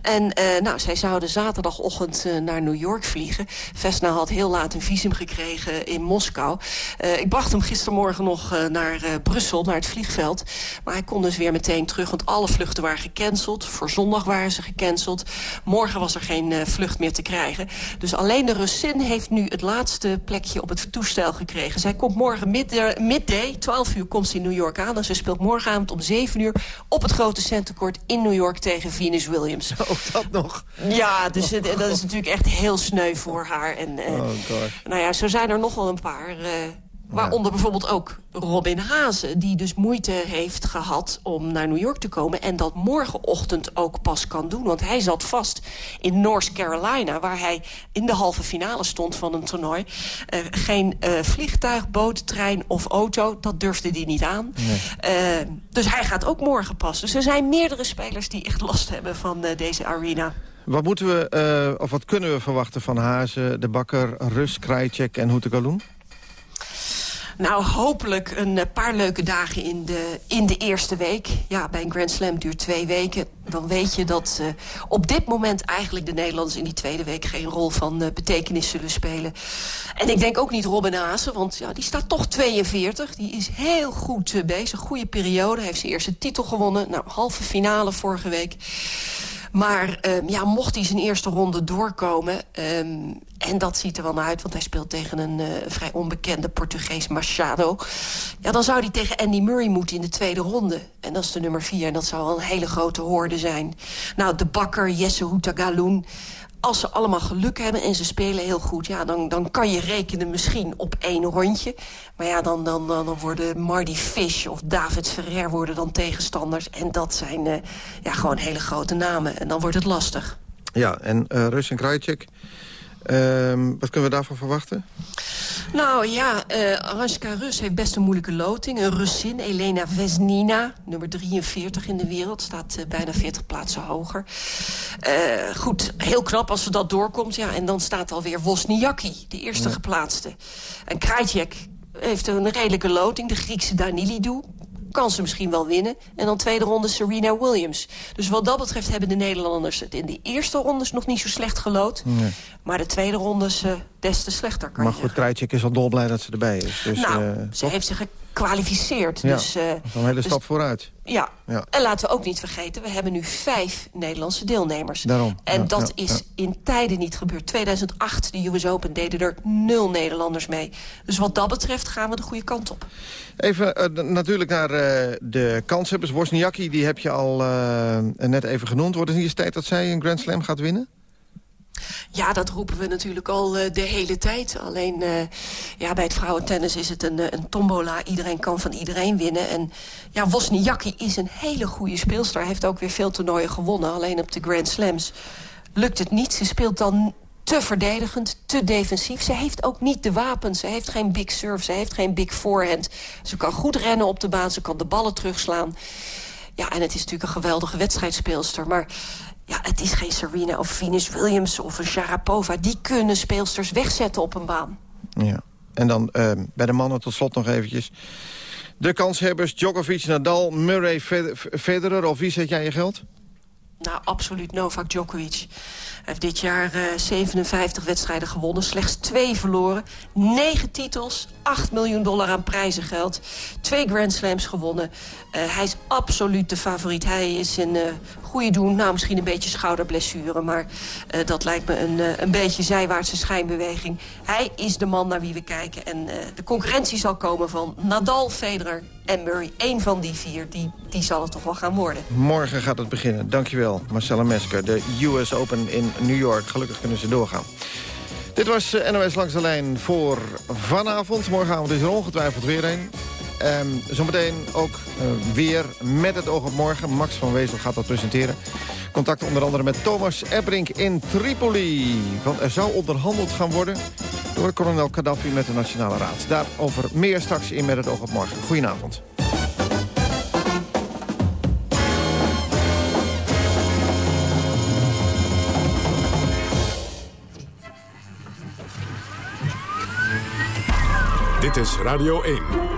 En nou, zij zouden zaterdagochtend naar New York vliegen. Vesna had heel laat een visum gekregen in Moskou. ik bracht hem gistermorgen nog naar Brussel, naar het vliegveld. Maar hij kon dus weer meteen terug, want alle vluchten waren gekend gecanceld. Voor zondag waren ze gecanceld. Morgen was er geen uh, vlucht meer te krijgen. Dus alleen de Russin heeft nu het laatste plekje op het toestel gekregen. Zij komt morgen midday, midday 12 uur komt ze in New York aan. En ze speelt morgenavond om 7 uur op het grote centercourt in New York tegen Venus Williams. Ook dat nog? Ja, dus dat is natuurlijk echt heel sneu voor haar. En, uh, oh God. Nou ja, zo zijn er nog wel een paar... Waaronder bijvoorbeeld ook Robin Hazen, die dus moeite heeft gehad om naar New York te komen... en dat morgenochtend ook pas kan doen. Want hij zat vast in North Carolina, waar hij in de halve finale stond van een toernooi. Uh, geen uh, vliegtuig, boot, trein of auto, dat durfde hij niet aan. Nee. Uh, dus hij gaat ook morgen pas. Dus er zijn meerdere spelers die echt last hebben van deze arena. Wat moeten we, of wat kunnen we verwachten van Hazen, De Bakker, Rus, Krajcek en Hoetekaloen? Nou, hopelijk een paar leuke dagen in de, in de eerste week. Ja, bij een Grand Slam duurt twee weken. Dan weet je dat uh, op dit moment eigenlijk de Nederlanders in die tweede week... geen rol van uh, betekenis zullen spelen. En ik denk ook niet Robin Haase, want ja, die staat toch 42. Die is heel goed bezig, goede periode. Heeft zijn eerste titel gewonnen. Nou, halve finale vorige week. Maar um, ja, mocht hij zijn eerste ronde doorkomen... Um, en dat ziet er wel naar uit, want hij speelt tegen een uh, vrij onbekende Portugees Machado. Ja, dan zou hij tegen Andy Murray moeten in de tweede ronde. En dat is de nummer vier en dat zou wel een hele grote hoorde zijn. Nou, de bakker, Jesse Houtagaloen als ze allemaal geluk hebben en ze spelen heel goed... Ja, dan, dan kan je rekenen misschien op één rondje. Maar ja, dan, dan, dan worden Marty Fish of David Ferrer worden dan tegenstanders. En dat zijn uh, ja, gewoon hele grote namen. En dan wordt het lastig. Ja, en uh, Rus en. Uh, wat kunnen we daarvan verwachten? Nou ja, uh, Aranska Rus heeft best een moeilijke loting. Een Russin, Elena Vesnina, nummer 43 in de wereld. Staat uh, bijna 40 plaatsen hoger. Uh, goed, heel knap als ze dat doorkomt. Ja, en dan staat alweer Wozniacki, de eerste ja. geplaatste. En Krajcek heeft een redelijke loting. De Griekse Danilidou, kan ze misschien wel winnen. En dan tweede ronde Serena Williams. Dus wat dat betreft hebben de Nederlanders het in de eerste rondes nog niet zo slecht gelood. Nee. Maar de tweede rondes uh, des te slechter kan Maar goed, Krajcek is al dolblij dat ze erbij is. Dus, nou, uh, ze heeft zich gekwalificeerd. Ja, dus, uh, dat is een hele stap dus, vooruit. Ja. ja. en laten we ook niet vergeten... we hebben nu vijf Nederlandse deelnemers. Daarom. En ja, dat is in tijden niet gebeurd. 2008, de US Open, deden er nul Nederlanders mee. Dus wat dat betreft gaan we de goede kant op. Even uh, natuurlijk naar uh, de kanshebbers. Wozniacki, die heb je al net even genoemd. Wordt het niet eens tijd dat zij een Grand Slam gaat winnen? Ja, dat roepen we natuurlijk al uh, de hele tijd. Alleen uh, ja, bij het vrouwentennis is het een, een tombola. Iedereen kan van iedereen winnen. En ja, Wozniacki is een hele goede speelster. Hij heeft ook weer veel toernooien gewonnen. Alleen op de Grand Slams lukt het niet. Ze speelt dan te verdedigend, te defensief. Ze heeft ook niet de wapens. Ze heeft geen big serve, ze heeft geen big forehand. Ze kan goed rennen op de baan, ze kan de ballen terugslaan. Ja, en het is natuurlijk een geweldige wedstrijdspeelster. Maar ja, het is geen Serena of Venus Williams of een Sharapova. Die kunnen speelsters wegzetten op een baan. Ja, en dan uh, bij de mannen tot slot nog eventjes. De kanshebbers, Djokovic, Nadal, Murray, Federer. Of wie zet jij je geld? Nou, absoluut Novak Djokovic. Hij heeft dit jaar uh, 57 wedstrijden gewonnen, slechts twee verloren. 9 titels, 8 miljoen dollar aan prijzengeld. Twee Grand Slams gewonnen. Uh, hij is absoluut de favoriet. Hij is in uh, goede doen. Nou, misschien een beetje schouderblessure. Maar uh, dat lijkt me een, uh, een beetje zijwaartse schijnbeweging. Hij is de man naar wie we kijken. En uh, de concurrentie zal komen van Nadal, Federer en Murray. Eén van die vier, die, die zal het toch wel gaan worden. Morgen gaat het beginnen. Dankjewel, Marcella Mesker. De US Open in New York. Gelukkig kunnen ze doorgaan. Dit was NOS Langs de Lijn voor vanavond. Morgenavond is er ongetwijfeld weer een. Um, zometeen ook uh, weer met het oog op morgen. Max van Wezel gaat dat presenteren. Contact onder andere met Thomas Ebrink in Tripoli. Want er zou onderhandeld gaan worden door kolonel Gaddafi met de Nationale Raad. Daarover meer straks in Met het oog op morgen. Goedenavond. Dit is Radio 1.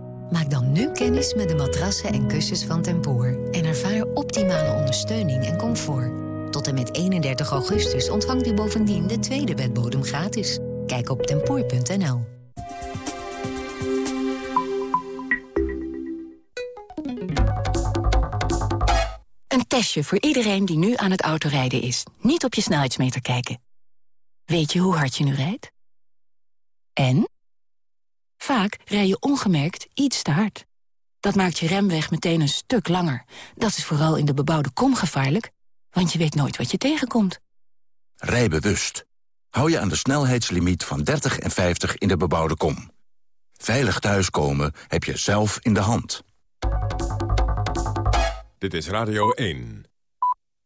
Maak dan nu kennis met de matrassen en kussens van Tempoor... en ervaar optimale ondersteuning en comfort. Tot en met 31 augustus ontvangt u bovendien de tweede bedbodem gratis. Kijk op tempoor.nl. Een testje voor iedereen die nu aan het autorijden is. Niet op je snelheidsmeter kijken. Weet je hoe hard je nu rijdt? En? Vaak rij je ongemerkt iets te hard. Dat maakt je remweg meteen een stuk langer. Dat is vooral in de bebouwde kom gevaarlijk, want je weet nooit wat je tegenkomt. Rij bewust. Hou je aan de snelheidslimiet van 30 en 50 in de bebouwde kom. Veilig thuiskomen heb je zelf in de hand. Dit is Radio 1.